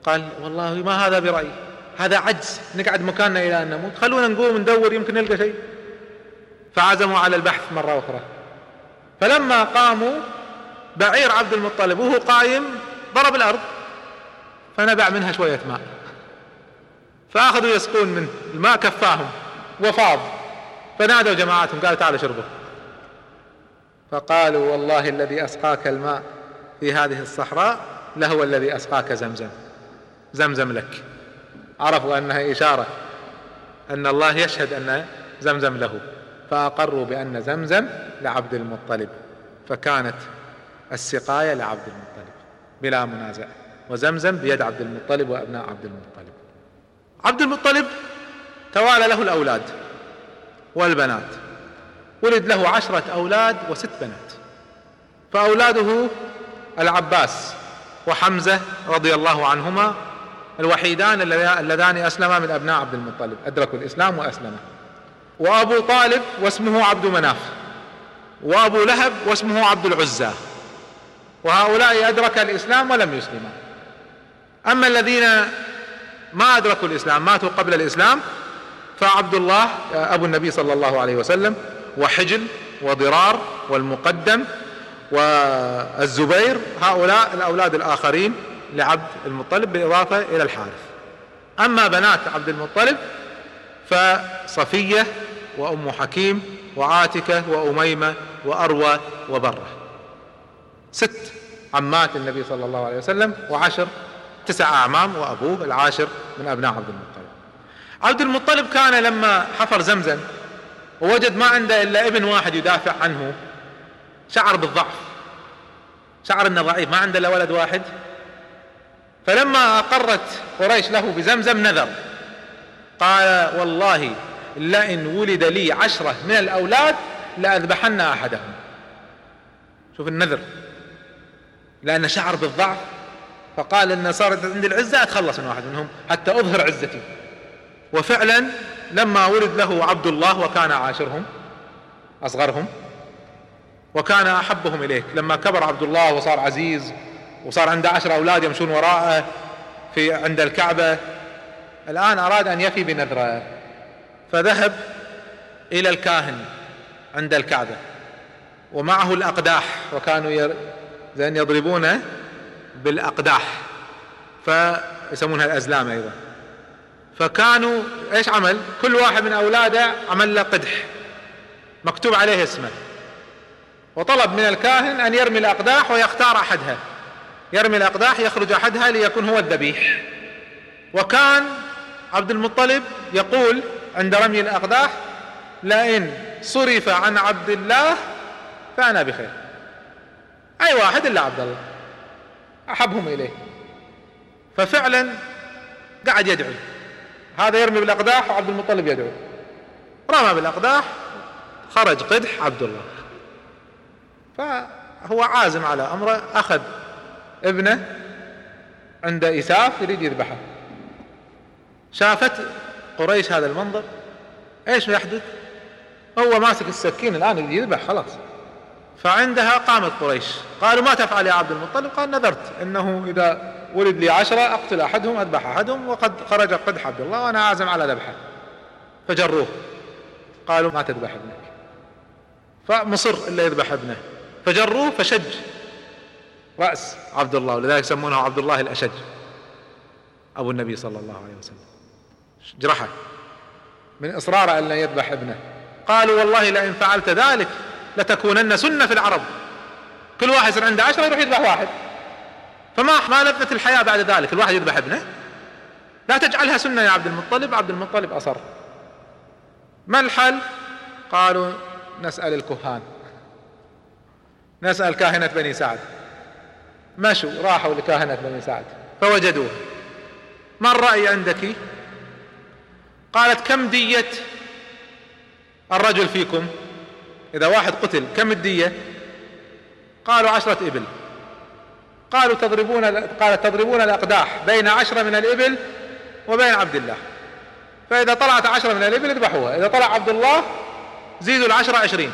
قال والله ما هذا برأيي هذا عجز. نقعد مكاننا إلى أن نموت. خلونا نقوم ندور يمكن نلقى شيء. فعزموا على البحث مرة أخرى. فلما قاموا بعير عبد المطلب وهو قايم ضرب الأرض. فنبع منها شوية ماء. فأخذوا يسقون منه. الماء كفاهم. وفاض. فنادوا جماعتهم. قالوا تعالوا شربوا. فقالوا والله الذي أسقاك الماء في هذه الصحراء لهو الذي أسقاك زمزم. زمزم لك. عرفوا أنها إشارة. أن الله يشهد أن زمزم له. فأقروا بأن زمزم لعبد المطلب. فكانت السقاية لعبد المطلب. بلا منازع. وزمزم بيد عبد المطلب وأبناء عبد المطلب. عبد المطلب توالى له الأولاد والبنات. ولد له عشرة أولاد وست بنات. فأولاده العباس وحمزة رضي الله عنهما الوحيدان اللذان أسلما من أبناء عبد المطلب. أدركوا الإسلام وأسلما وأبو طالب واسمه عبد مناف. وأبو لهب واسمه عبد العزى. وهؤلاء أدرك الإسلام ولم يسلما. أما الذين ما أدركوا الإسلام ماتوا قبل الإسلام فعبد الله أبو النبي صلى الله عليه وسلم وحجل وضرار والمقدم والزبير هؤلاء الأولاد الآخرين لعبد المطلب بالإضافة إلى الحارث. أما بنات عبد المطلب فصفية وأم حكيم وعاتكة وأميمة وأروى وبرة. ست عمات النبي صلى الله عليه وسلم وعشر تسع أعمام وأبوه العاشر من أبناء عبد المطلب. عبد المطلب كان لما حفر زمزم ووجد ما عنده إلا ابن واحد يدافع عنه. شعر بالضعف. شعر إنه ضعيف. ما عنده إلا ولد واحد. فلما أقرت قريش له بزمزم نذر. قال والله لئن ولد لي عشرة من الأولاد لأذبحن أحدهم. شوف النذر. لأن شعر بالضعف. فقال إن صارت عندي العزة أتخلص من واحد منهم حتى أظهر عزتي. وفعلا لما ولد له عبد الله وكان عاشرهم أصغرهم وكان أحبهم إليه لما كبر عبد الله وصار عزيز وصار عنده عشر أولاد يمشون وراءه في عند الكعبة الآن أراد أن يفي بنذره فذهب إلى الكاهن عند الكعبة ومعه الأقداح وكانوا. زين يضربونه بالأقداح فيسمونها الأزلام أيضا فكانوا إيش عمل؟ كل واحد من أولاده عمل له قدح. مكتوب عليه اسمه. وطلب من الكاهن أن يرمي الأقداح ويختار أحدها. يرمي الأقداح يخرج أحدها ليكون هو الذبيح. وكان عبد المطلب يقول عند رمي الأقداح لئن صرف عن عبد الله فأنا بخير. أي واحد إلا عبد الله. أحبهم إليه. ففعلا قعد يدعو. هذا يرمي بالأقداح وعبد المطلب يدعو. رمى بالأقداح خرج قدح عبد الله. فهو عازم على أمره أخذ ابنه عند إساف يريد يذبحه. شافت قريش هذا المنظر إيش يحدث؟ هو ماسك السكين الآن يذبح خلاص. فعندها قامت قريش. قالوا ما تفعل يا عبد المطلب؟ قال نذرت إنه إذا ولد لي عشرة أقتل أحدهم أذبح أحدهم وقد خرج قدح عبد الله وأنا عازم على ذبحه. فجروه. قالوا ما تذبح ابنك. فمصر إلا يذبح ابنه. فجروه فشج. رأس عبد الله ولذلك يسمونه عبد الله الأشج. أبو النبي صلى الله عليه وسلم. جرحه. من إصراره أن لا يذبح ابنه. قالوا والله لئن فعلت ذلك لتكونن سنة في العرب. كل واحد يصير عنده عشرة يروح يذبح واحد. فما ما لذت الحياة بعد ذلك الواحد يذبح ابنه. لا تجعلها سنة يا عبد المطلب عبد المطلب أصر. ما الحل؟ قالوا نسأل الكهان. نسأل كاهنة بني سعد. مشوا راحوا لكاهنة بني سعد فوجدوه. ما الرأي عندك؟ قالت كم دية الرجل فيكم؟ إذا واحد قتل كم الدية؟ قالوا عشرة إبل. قالوا تضربون قالت تضربون الأقداح بين عشرة من الإبل وبين عبد الله. فإذا طلعت عشرة من الإبل اذبحوها. إذا طلع عبد الله زيدوا العشرة عشرين.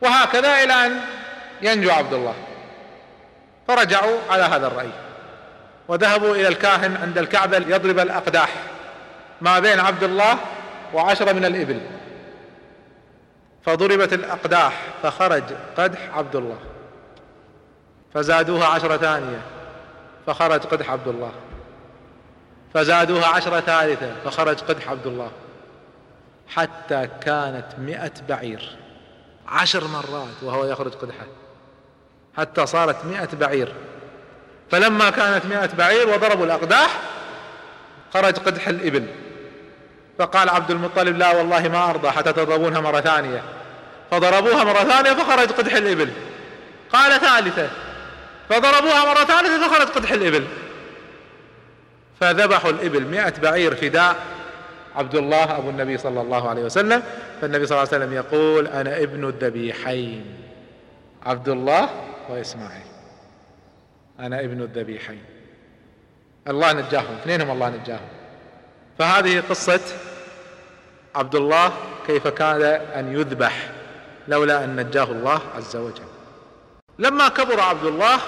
وهكذا إلى أن ينجو عبد الله. فرجعوا على هذا الرأي. وذهبوا إلى الكاهن عند الكعبة يضرب الأقداح ما بين عبد الله وعشرة من الإبل. فضربت الأقداح فخرج قدح عبد الله. فزادوها عشرة ثانية فخرج قدح عبد الله. فزادوها عشرة ثالثة فخرج قدح عبد الله. حتى كانت مئة بعير. عشر مرات وهو يخرج قدحه. حتى صارت مئة بعير. فلما كانت مئة بعير وضربوا الأقداح خرج قدح الإبل. فقال عبد المطلب لا والله ما أرضى حتى تضربونها مرة ثانية. فضربوها مرة ثانية فخرج قدح الإبل. قال ثالثة فضربوها مرة ثالثة فخرج قدح الإبل. فذبحوا الإبل مئة بعير فداء. عبد الله أبو النبي صلى الله عليه وسلم. فالنبي صلى الله عليه وسلم يقول أنا ابن الذبيحين. عبد الله وإسماعيل. أنا ابن الذبيحين. الله نجاهم. اثنينهم الله نجاهم. فهذه قصة عبد الله كيف كان أن يذبح لولا أن نجاه الله عز وجل. لما كبر عبد الله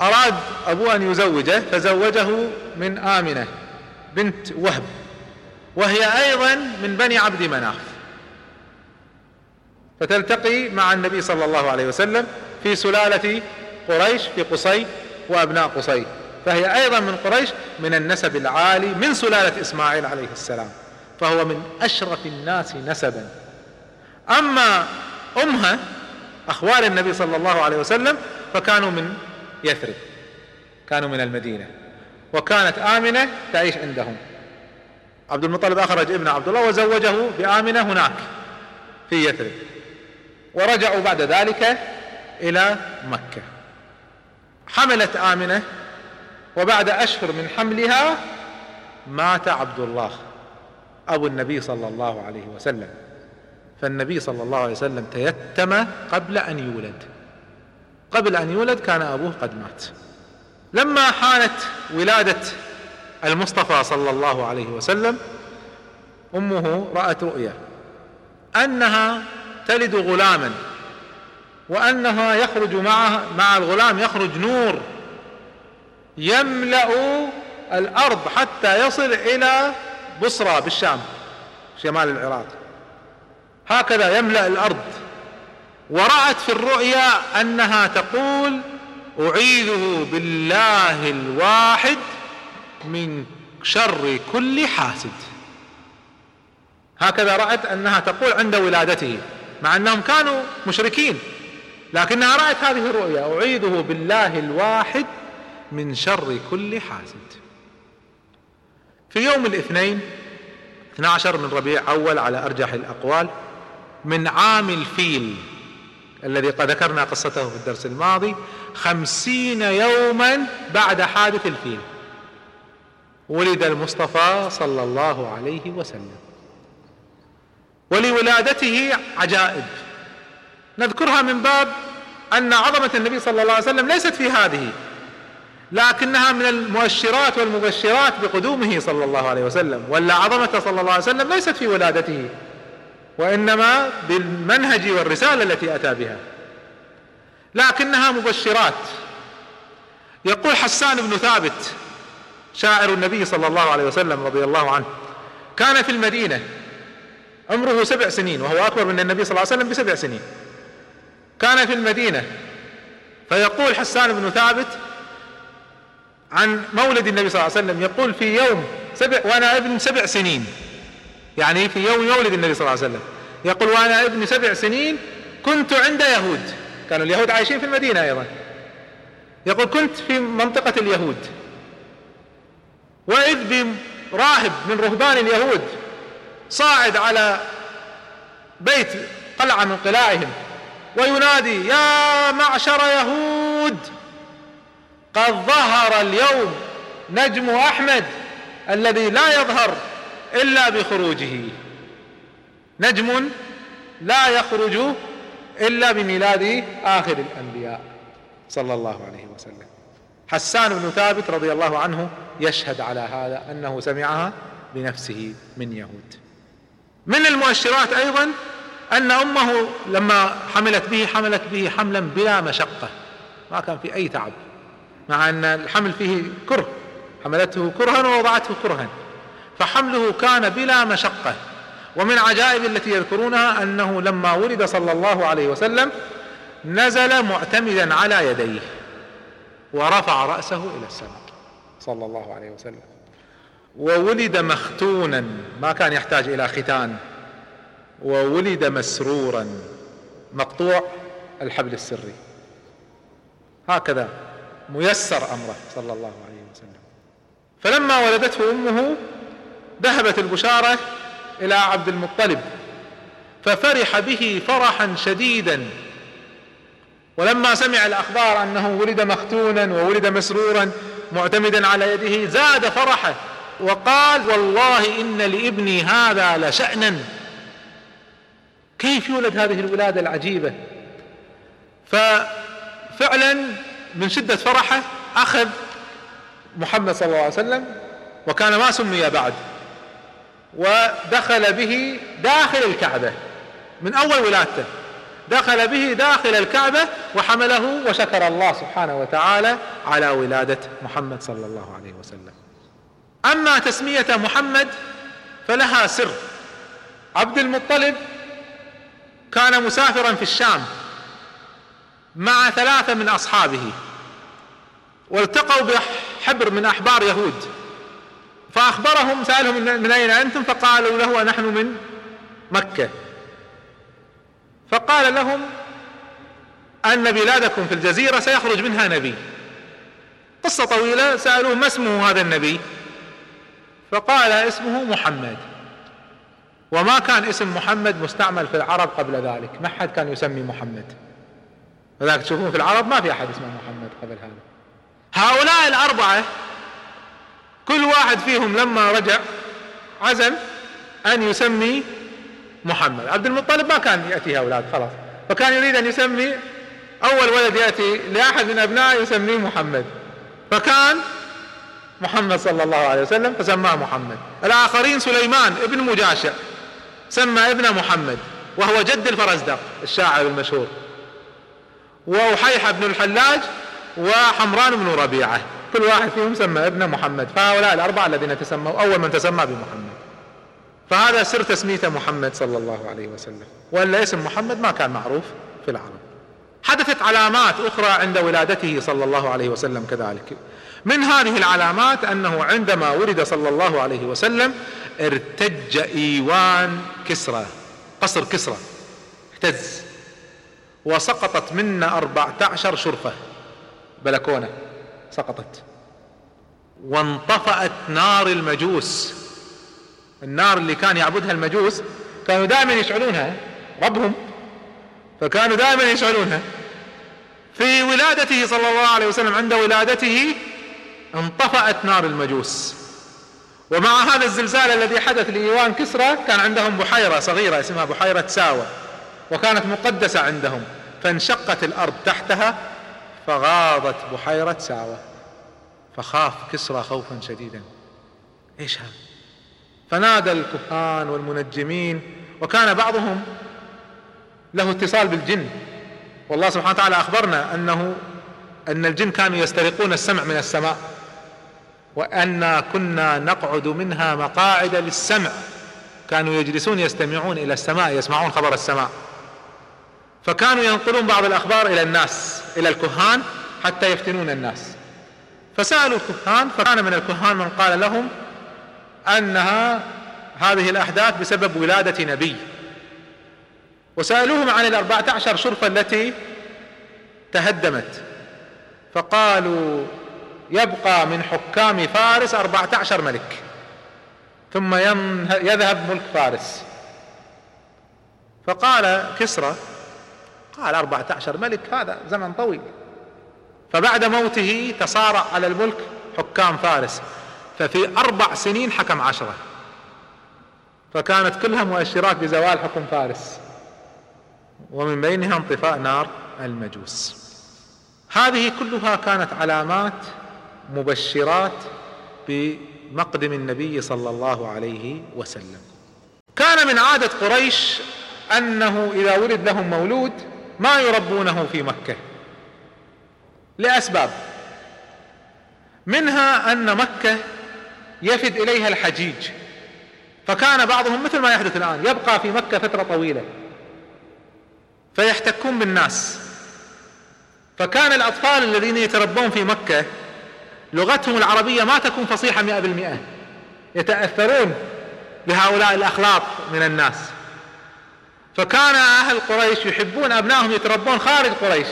أراد أبوه أن يزوجه فزوجه من آمنة بنت وهب وهي أيضا من بني عبد مناف. فتلتقي مع النبي صلى الله عليه وسلم في سلالة قريش في قصي وأبناء قصي. فهي أيضا من قريش من النسب العالي من سلالة إسماعيل عليه السلام فهو من أشرف الناس نسبا. أما أمها أخوال النبي صلى الله عليه وسلم فكانوا من يثرب كانوا من المدينة وكانت آمنة تعيش عندهم. عبد المطلب أخرج ابن عبد الله وزوجه بآمنة هناك في يثرب ورجعوا بعد ذلك إلى مكة. حملت آمنة وبعد أشهر من حملها مات عبد الله أبو النبي صلى الله عليه وسلم. فالنبي صلى الله عليه وسلم تيتم قبل أن يولد. قبل أن يولد كان أبوه قد مات. لما حانت ولادة المصطفى صلى الله عليه وسلم أمه رأت رؤيا أنها تلد غلاما وأنها يخرج معها مع الغلام يخرج نور يملأ الأرض حتى يصل إلى بصرى بالشام شمال العراق. هكذا يملأ الأرض. ورأت في الرؤيا أنها تقول أعيذه بالله الواحد من شر كل حاسد. هكذا رأت أنها تقول عند ولادته مع أنهم كانوا مشركين. لكنها رأت هذه الرؤيا أعيذه بالله الواحد من شر كل حاسد. في يوم الاثنين 12 من ربيع أول على أرجح الأقوال من عام الفيل الذي قد ذكرنا قصته في الدرس الماضي خمسين يوما بعد حادث الفيل. ولد المصطفى صلى الله عليه وسلم. ولولادته عجائب. نذكرها من باب أن عظمة النبي صلى الله عليه وسلم ليست في هذه لكنها من المؤشرات والمبشرات بقدومه صلى الله عليه وسلم ولا عظمته صلى الله عليه وسلم ليست في ولادته. وإنما بالمنهج والرسالة التي أتى بها. لكنها مبشرات. يقول حسان بن ثابت شاعر النبي صلى الله عليه وسلم رضي الله عنه كان في المدينة عمره سبع سنين وهو أكبر من النبي صلى الله عليه وسلم بسبع سنين. كان في المدينة فيقول حسان بن ثابت عن مولد النبي صلى الله عليه وسلم يقول في يوم سبع وأنا ابن سبع سنين. يعني في يوم مولد النبي صلى الله عليه وسلم. يقول وأنا ابن سبع سنين كنت عند يهود. كانوا اليهود عايشين في المدينة أيضا. يقول كنت في منطقة اليهود. واذ براهب من رهبان اليهود صاعد على بيت قلعة من قلاعهم وينادي يا معشر يهود! قد ظهر اليوم نجم أحمد الذي لا يظهر إلا بخروجه. نجم لا يخرج إلا بميلاد آخر الأنبياء. صلى الله عليه وسلم. حسان بن ثابت رضي الله عنه يشهد على هذا أنه سمعها بنفسه من يهود. من المؤشرات أيضا أن أمه لما حملت به حملت به حملا بلا مشقة. ما كان في أي تعب. مع أن الحمل فيه كره. حملته كرها ووضعته كرها. فحمله كان بلا مشقة. ومن عجائب التي يذكرونها أنه لما ولد صلى الله عليه وسلم نزل معتمدا على يديه ورفع رأسه إلى السماء صلى الله عليه وسلم. وولد مختونا ما كان يحتاج إلى ختان. وولد مسرورا مقطوع الحبل السري. هكذا ميسر أمره صلى الله عليه وسلم. فلما ولدته أمه ذهبت البشارة إلى عبد المطلب ففرح به فرحا شديدا. ولما سمع الأخبار أنه ولد مختونا وولد مسرورا معتمدا على يده زاد فرحه وقال والله إن لابني هذا لشانا. كيف يولد هذه الولادة العجيبة؟ ففعلا من شدة فرحه أخذ محمد صلى الله عليه وسلم وكان ما سمي بعد. ودخل به داخل الكعبة من أول ولادته. دخل به داخل الكعبة وحمله وشكر الله سبحانه وتعالى على ولادة محمد صلى الله عليه وسلم. أما تسمية محمد فلها سر. عبد المطلب كان مسافرا في الشام مع ثلاثة من أصحابه والتقوا بحبر من أحبار يهود. فأخبرهم سألهم من أين أنتم؟ فقالوا له نحن من مكة. فقال لهم أن بلادكم في الجزيرة سيخرج منها نبي. قصة طويلة سألوه ما اسمه هذا النبي؟ فقال اسمه محمد. وما كان اسم محمد مستعمل في العرب قبل ذلك؟ ما حد كان يسمي محمد. لذلك تشوفون في العرب ما في أحد اسمه محمد قبل هذا. هؤلاء الأربعة كل واحد فيهم لما رجع عزم أن يسمي محمد. عبد المطلب ما كان يأتيه أولاد خلاص. فكان يريد أن يسمي أول ولد يأتي لأحد من أبنائه يسميه محمد. فكان محمد صلى الله عليه وسلم فسماه محمد. الآخرين سليمان ابن مجاشع سمى ابن محمد وهو جد الفرزدق الشاعر المشهور. وأحيح بن الحلاج وحمران بن ربيعة. كل واحد فيهم سمى ابنه محمد. فهؤلاء الأربعة الذين تسموا أول من تسمى بمحمد. فهذا سر تسميته محمد صلى الله عليه وسلم. وإلا اسم محمد ما كان معروف في العرب. حدثت علامات أخرى عند ولادته صلى الله عليه وسلم كذلك. من هذه العلامات أنه عندما ولد صلى الله عليه وسلم ارتج إيوان كسرى قصر كسرى اهتز وسقطت منا أربعة عشر شرفة بلكونة. سقطت. وانطفأت نار المجوس. النار اللي كان يعبدها المجوس كانوا دائما يشعلونها ربهم. فكانوا دائما يشعلونها. في ولادته صلى الله عليه وسلم عند ولادته انطفأت نار المجوس. ومع هذا الزلزال الذي حدث لإيوان كسرى كان عندهم بحيرة صغيرة اسمها بحيرة ساوة وكانت مقدسة عندهم. فانشقت الأرض تحتها فغاضت بحيرة ساوة. فخاف كسرى خوفا شديدا. إيش هذا؟ فنادى الكهان والمنجمين وكان بعضهم له اتصال بالجن. والله سبحانه وتعالى أخبرنا أنه أن الجن كانوا يسترقون السمع من السماء. وأنا كنا نقعد منها مقاعد للسمع. كانوا يجلسون يستمعون إلى السماء يسمعون خبر السماء. فكانوا ينقلون بعض الأخبار إلى الناس إلى الكهان حتى يفتنون الناس. فسألوا الكهان فكان من الكهان من قال لهم أنها هذه الأحداث بسبب ولادة نبي. وسألوهم عن الأربعة عشر شرفة التي تهدمت. فقالوا يبقى من حكام فارس أربعة عشر ملك ثم يذهب ملك فارس. فقال كسرى قال أربعة عشر ملك هذا زمن طويل. فبعد موته تصارع على الملك حكام فارس. ففي أربع سنين حكم عشرة. فكانت كلها مؤشرات بزوال حكم فارس. ومن بينها انطفاء نار المجوس. هذه كلها كانت علامات مبشرات بمقدم النبي صلى الله عليه وسلم. كان من عادة قريش أنه إذا ولد لهم مولود ما يربونه في مكة. لأسباب. منها أن مكة يفد إليها الحجيج. فكان بعضهم مثل ما يحدث الآن يبقى في مكة فترة طويلة. فيحتكون بالناس. فكان الأطفال الذين يتربون في مكة لغتهم العربية ما تكون فصيحة مئة بالمئة. يتأثرون بهؤلاء الأخلاق من الناس. فكان أهل قريش يحبون أبنائهم يتربون خارج قريش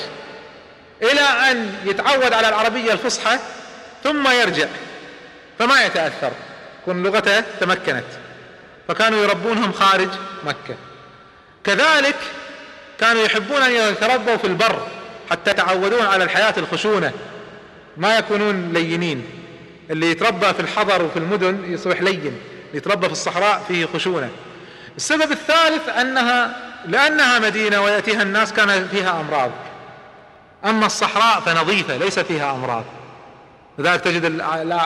إلى أن يتعود على العربية الفصحى ثم يرجع فما يتأثر كن لغته تمكنت فكانوا يربونهم خارج مكة. كذلك كانوا يحبون أن يتربوا في البر حتى يتعودون على الحياة الخشونة ما يكونون لينين. اللي يتربى في الحضر وفي المدن يصبح لين اللي يتربى في الصحراء فيه خشونة. السبب الثالث أنها لأنها مدينة ويأتيها الناس كان فيها أمراض. أما الصحراء فنظيفة ليس فيها أمراض. لذلك تجد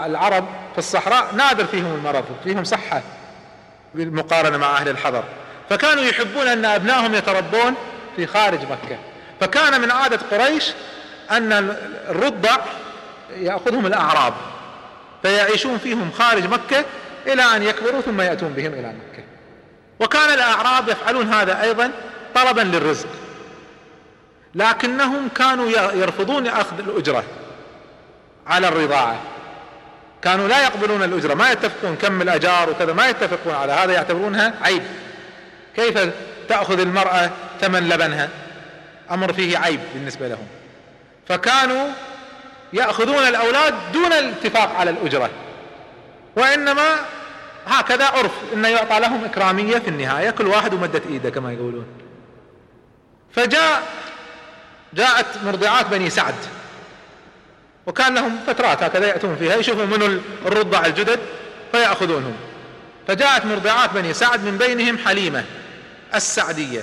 العرب في الصحراء نادر فيهم المرض فيهم صحة بالمقارنة مع أهل الحضر. فكانوا يحبون أن أبنائهم يتربون في خارج مكة. فكان من عادة قريش أن الرضع يأخذهم الأعراب فيعيشون فيهم خارج مكة إلى أن يكبروا ثم يأتون بهم إلى مكة. وكان الأعراب يفعلون هذا أيضا طلبا للرزق. لكنهم كانوا يرفضون أخذ الأجرة على الرضاعة. كانوا لا يقبلون الأجرة. ما يتفقون كم الأجار وكذا ما يتفقون على هذا يعتبرونها عيب. كيف تأخذ المرأة ثمن لبنها؟ أمر فيه عيب بالنسبة لهم. فكانوا يأخذون الأولاد دون الاتفاق على الأجرة. وإنما هكذا عرف أنه يعطى لهم إكرامية في النهاية كل واحد ومدت إيده كما يقولون. فجاء جاءت مرضعات بني سعد. وكان لهم فترات هكذا يأتون فيها يشوفوا من الرضع الجدد فيأخذونهم. فجاءت مرضعات بني سعد من بينهم حليمة السعدية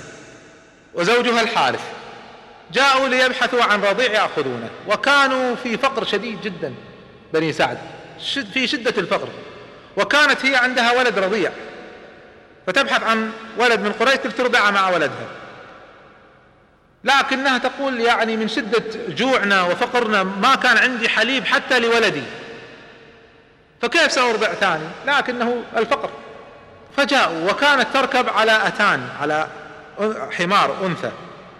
وزوجها الحارث. جاءوا ليبحثوا عن رضيع يأخذونه وكانوا في فقر شديد جدا بني سعد في شدة الفقر. وكانت هي عندها ولد رضيع. فتبحث عن ولد من قريش ترضع مع ولدها. لكنها تقول يعني من شدة جوعنا وفقرنا ما كان عندي حليب حتى لولدي. فكيف سأرضع ثاني؟ لكنه الفقر. فجاءوا وكانت تركب على أتان على حمار أنثى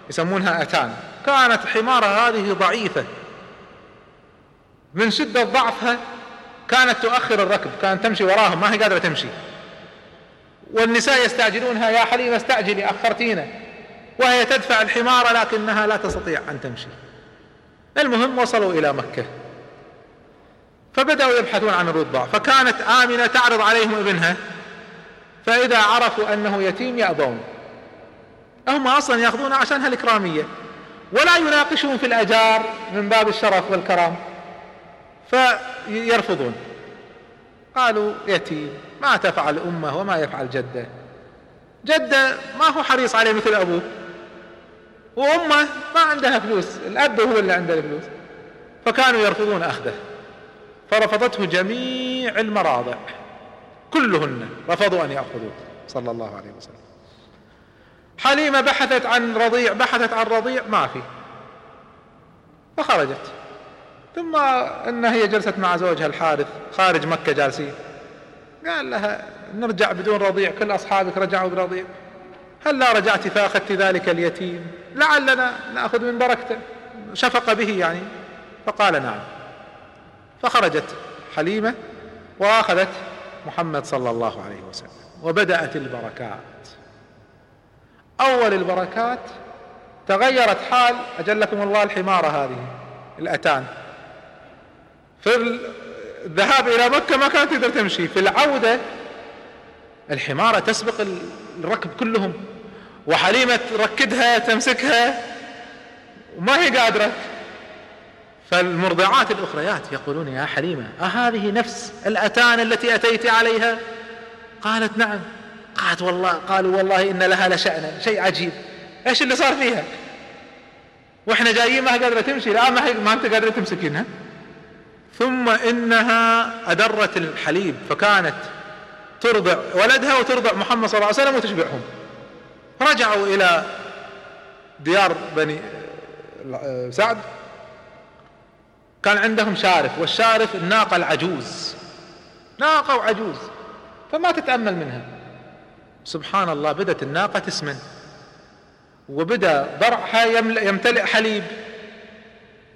يسمونها أتان. كانت حمارة هذه ضعيفة. من شدة ضعفها كانت تؤخر الركب كانت تمشي وراهم ما هي قادرة تمشي. والنساء يستعجلونها يا حليمة استعجلي أخرتينا. وهي تدفع الحمار لكنها لا تستطيع أن تمشي. المهم وصلوا إلى مكة. فبدأوا يبحثون عن الرضع فكانت آمنة تعرض عليهم ابنها. فإذا عرفوا أنه يتيم يأبون. هم أصلا ياخذونها عشانها الإكرامية. ولا يناقشون في الأجار من باب الشرف والكرام. فيرفضون. قالوا يتيم ما تفعل أمة وما يفعل جدة. جدة ما هو حريص عليه مثل أبوه. وأمة ما عندها فلوس الأب هو اللي عنده الفلوس. فكانوا يرفضون أخذه. فرفضته جميع المراضع كلهن رفضوا أن يأخذوه صلى الله عليه وسلم. حليمة بحثت عن رضيع بحثت عن رضيع ما في. فخرجت. ثم إن هي جلست مع زوجها الحارث خارج مكة جالسين. قال لها نرجع بدون رضيع كل أصحابك رجعوا برضيع. هل لا رجعت فأخذت ذلك اليتيم؟ لعلنا نأخذ من بركته. شفق به يعني. فقال نعم. فخرجت حليمة وأخذت محمد صلى الله عليه وسلم وبدأت البركات. أول البركات تغيرت حال أجلكم الله الحمارة هذه الأتان. في الذهاب إلى مكة ما كانت تقدر تمشي. في العودة الحمارة تسبق الركب كلهم. وحليمة تركدها تمسكها وما هي قادرة. فالمرضعات الأخريات يقولون يا حليمة أهذه نفس الأتان التي أتيت عليها؟ قالت نعم. قالت والله قالوا والله إن لها لشأنا شيء عجيب. إيش اللي صار فيها؟ وإحنا جايين ما قادرة تمشي. لا ما, ما أنت قادرة تمسكينها ثم إنها أدرت الحليب فكانت ترضع ولدها وترضع محمد صلى الله عليه وسلم وتشبعهم. رجعوا إلى ديار بني سعد. كان عندهم شارف والشارف الناقة العجوز. ناقة وعجوز. فما تتأمل منها. سبحان الله بدت الناقة تسمن. وبدأ ضرعها يمتلئ حليب.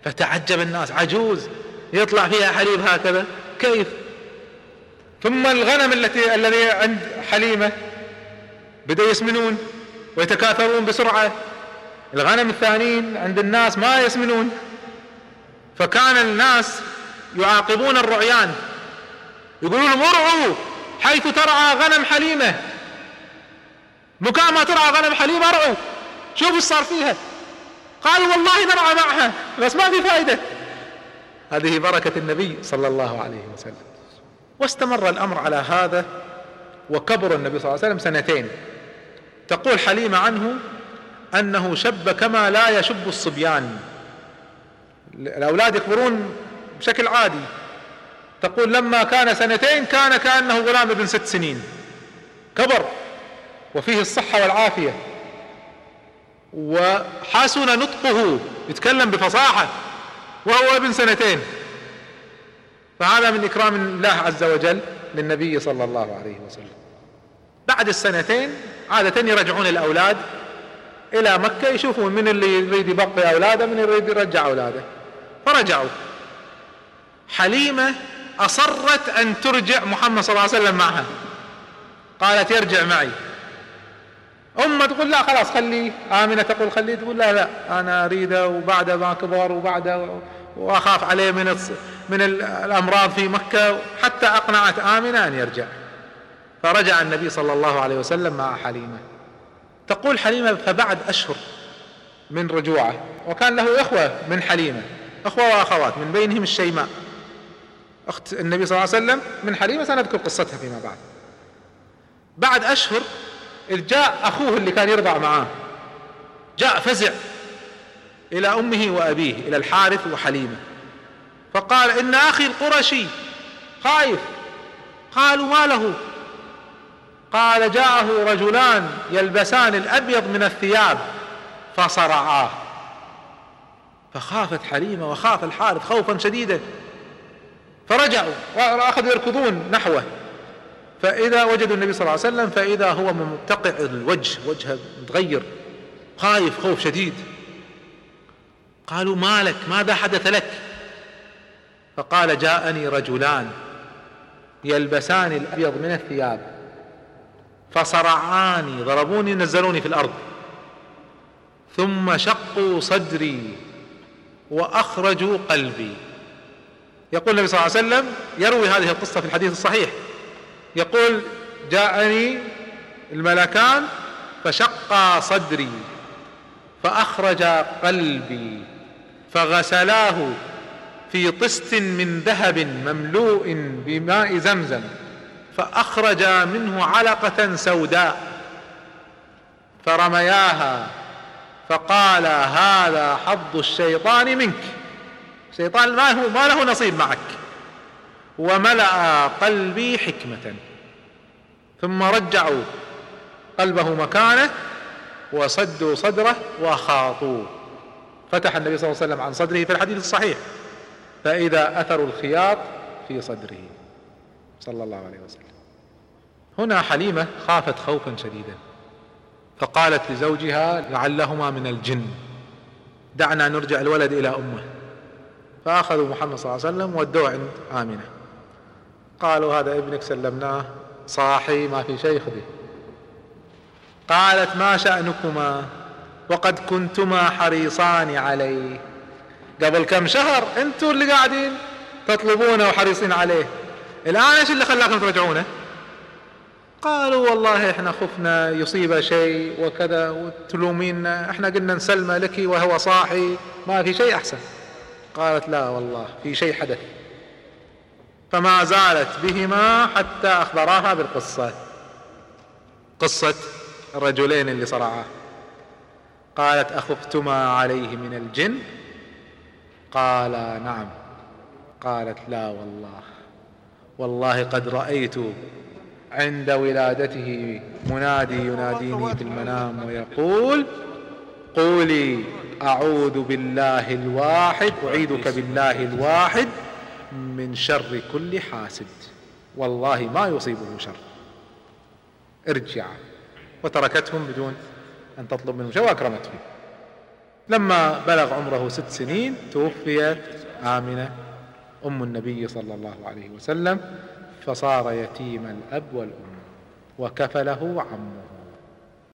فتعجب الناس عجوز. يطلع فيها حليب هكذا؟ كيف؟ ثم الغنم التي الذي عند حليمة بدأ يسمنون ويتكاثرون بسرعة. الغنم الثانيين عند الناس ما يسمنون. فكان الناس يعاقبون الرعيان. يقولون لهم ارعوا حيث ترعى غنم حليمة. مكان ما ترعى غنم حليمة ارعوا. شوفوا إيش صار فيها. قالوا والله نرعى معها بس ما في فائدة هذه بركة النبي صلى الله عليه وسلم. واستمر الأمر على هذا وكبر النبي صلى الله عليه وسلم سنتين. تقول حليمة عنه أنه شب كما لا يشب الصبيان. الأولاد يكبرون بشكل عادي. تقول لما كان سنتين كان كأنه غلام ابن ست سنين. كبر. وفيه الصحة والعافية. وحسن نطقه. يتكلم بفصاحة. وهو ابن سنتين. فهذا من إكرام الله عز وجل للنبي صلى الله عليه وسلم. بعد السنتين عاده يرجعون الأولاد إلى مكة يشوفون من اللي يريد يبقي أولاده من يريد يرجع أولاده. فرجعوا. حليمة أصرت أن ترجع محمد صلى الله عليه وسلم معها. قالت يرجع معي. أمة تقول لا خلاص خليه آمنة تقول خليه تقول لا لا. أنا أريده وبعد ما كبر وبعد وأخاف عليه من من الأمراض في مكة. حتى أقنعت آمنة أن يرجع. فرجع النبي صلى الله عليه وسلم مع حليمة. تقول حليمة فبعد أشهر من رجوعه وكان له إخوة من حليمة أخوة وأخوات من بينهم الشيماء. أخت النبي صلى الله عليه وسلم من حليمة سنذكر قصتها فيما بعد. بعد أشهر جاء أخوه اللي كان يرضع معاه. جاء فزع إلى أمه وأبيه إلى الحارث وحليمة. فقال إن أخي القرشي خايف. قالوا ما له؟ قال جاءه رجلان يلبسان الأبيض من الثياب فصرعاه. فخافت حليمة وخاف الحارث خوفا شديدا. فرجعوا وأخذوا يركضون نحوه. فإذا وجدوا النبي صلى الله عليه وسلم فإذا هو ممتقع الوجه وجهه متغير خايف خوف شديد. قالوا ما لك؟ ماذا حدث لك؟ فقال جاءني رجلان يلبسان الأبيض من الثياب فصرعاني ضربوني نزلوني في الأرض ثم شقوا صدري وأخرجوا قلبي. يقول النبي صلى الله عليه وسلم يروي هذه القصة في الحديث الصحيح. يقول جاءني الملكان فشقا صدري فاخرجا قلبي فغسلاه في طست من ذهب مملوء بماء زمزم فاخرجا منه علقة سوداء فرمياها فقال هذا حظ الشيطان منك الشيطان ما هو ما له نصيب معك. وملأ قلبي حكمة. ثم رجعوا قلبه مكانه وصدوا صدره وخاطوه. فتح النبي صلى الله عليه وسلم عن صدره في الحديث الصحيح. فإذا أثر الخياط في صدره. صلى الله عليه وسلم. هنا حليمة خافت خوفا شديدا. فقالت لزوجها لعلهما من الجن. دعنا نرجع الولد إلى أمه. فأخذوا محمد صلى الله عليه وسلم ودوه عند آمنة. قالوا هذا ابنك سلمناه. صاحي ما في شيء خذه قالت ما شأنكما؟ وقد كنتما حريصان عليه. قبل كم شهر أنتم اللي قاعدين تطلبونه وحريصين عليه. الآن إيش اللي خلاكم ترجعونه؟ قالوا والله إحنا خفنا يصيب شيء وكذا وتلومينا. إحنا قلنا نسلمه لك وهو صاحي ما في شيء أحسن. قالت لا والله في شيء حدث. فما زالت بهما حتى أخبراها بالقصة. قصة الرجلين اللي صرعاه قالت أخفتما عليه من الجن؟ قال نعم. قالت لا والله. والله قد رأيت عند ولادته منادي يناديني في المنام ويقول قولي أعوذ بالله الواحد أعيذك بالله الواحد من شر كل حاسد. والله ما يصيبه شر. ارجع. وتركتهم بدون أن تطلب منهم شيء وأكرمتهم. لما بلغ عمره ست سنين توفيت آمنة أم النبي صلى الله عليه وسلم فصار يتيم الأب والأم وكفله عمه.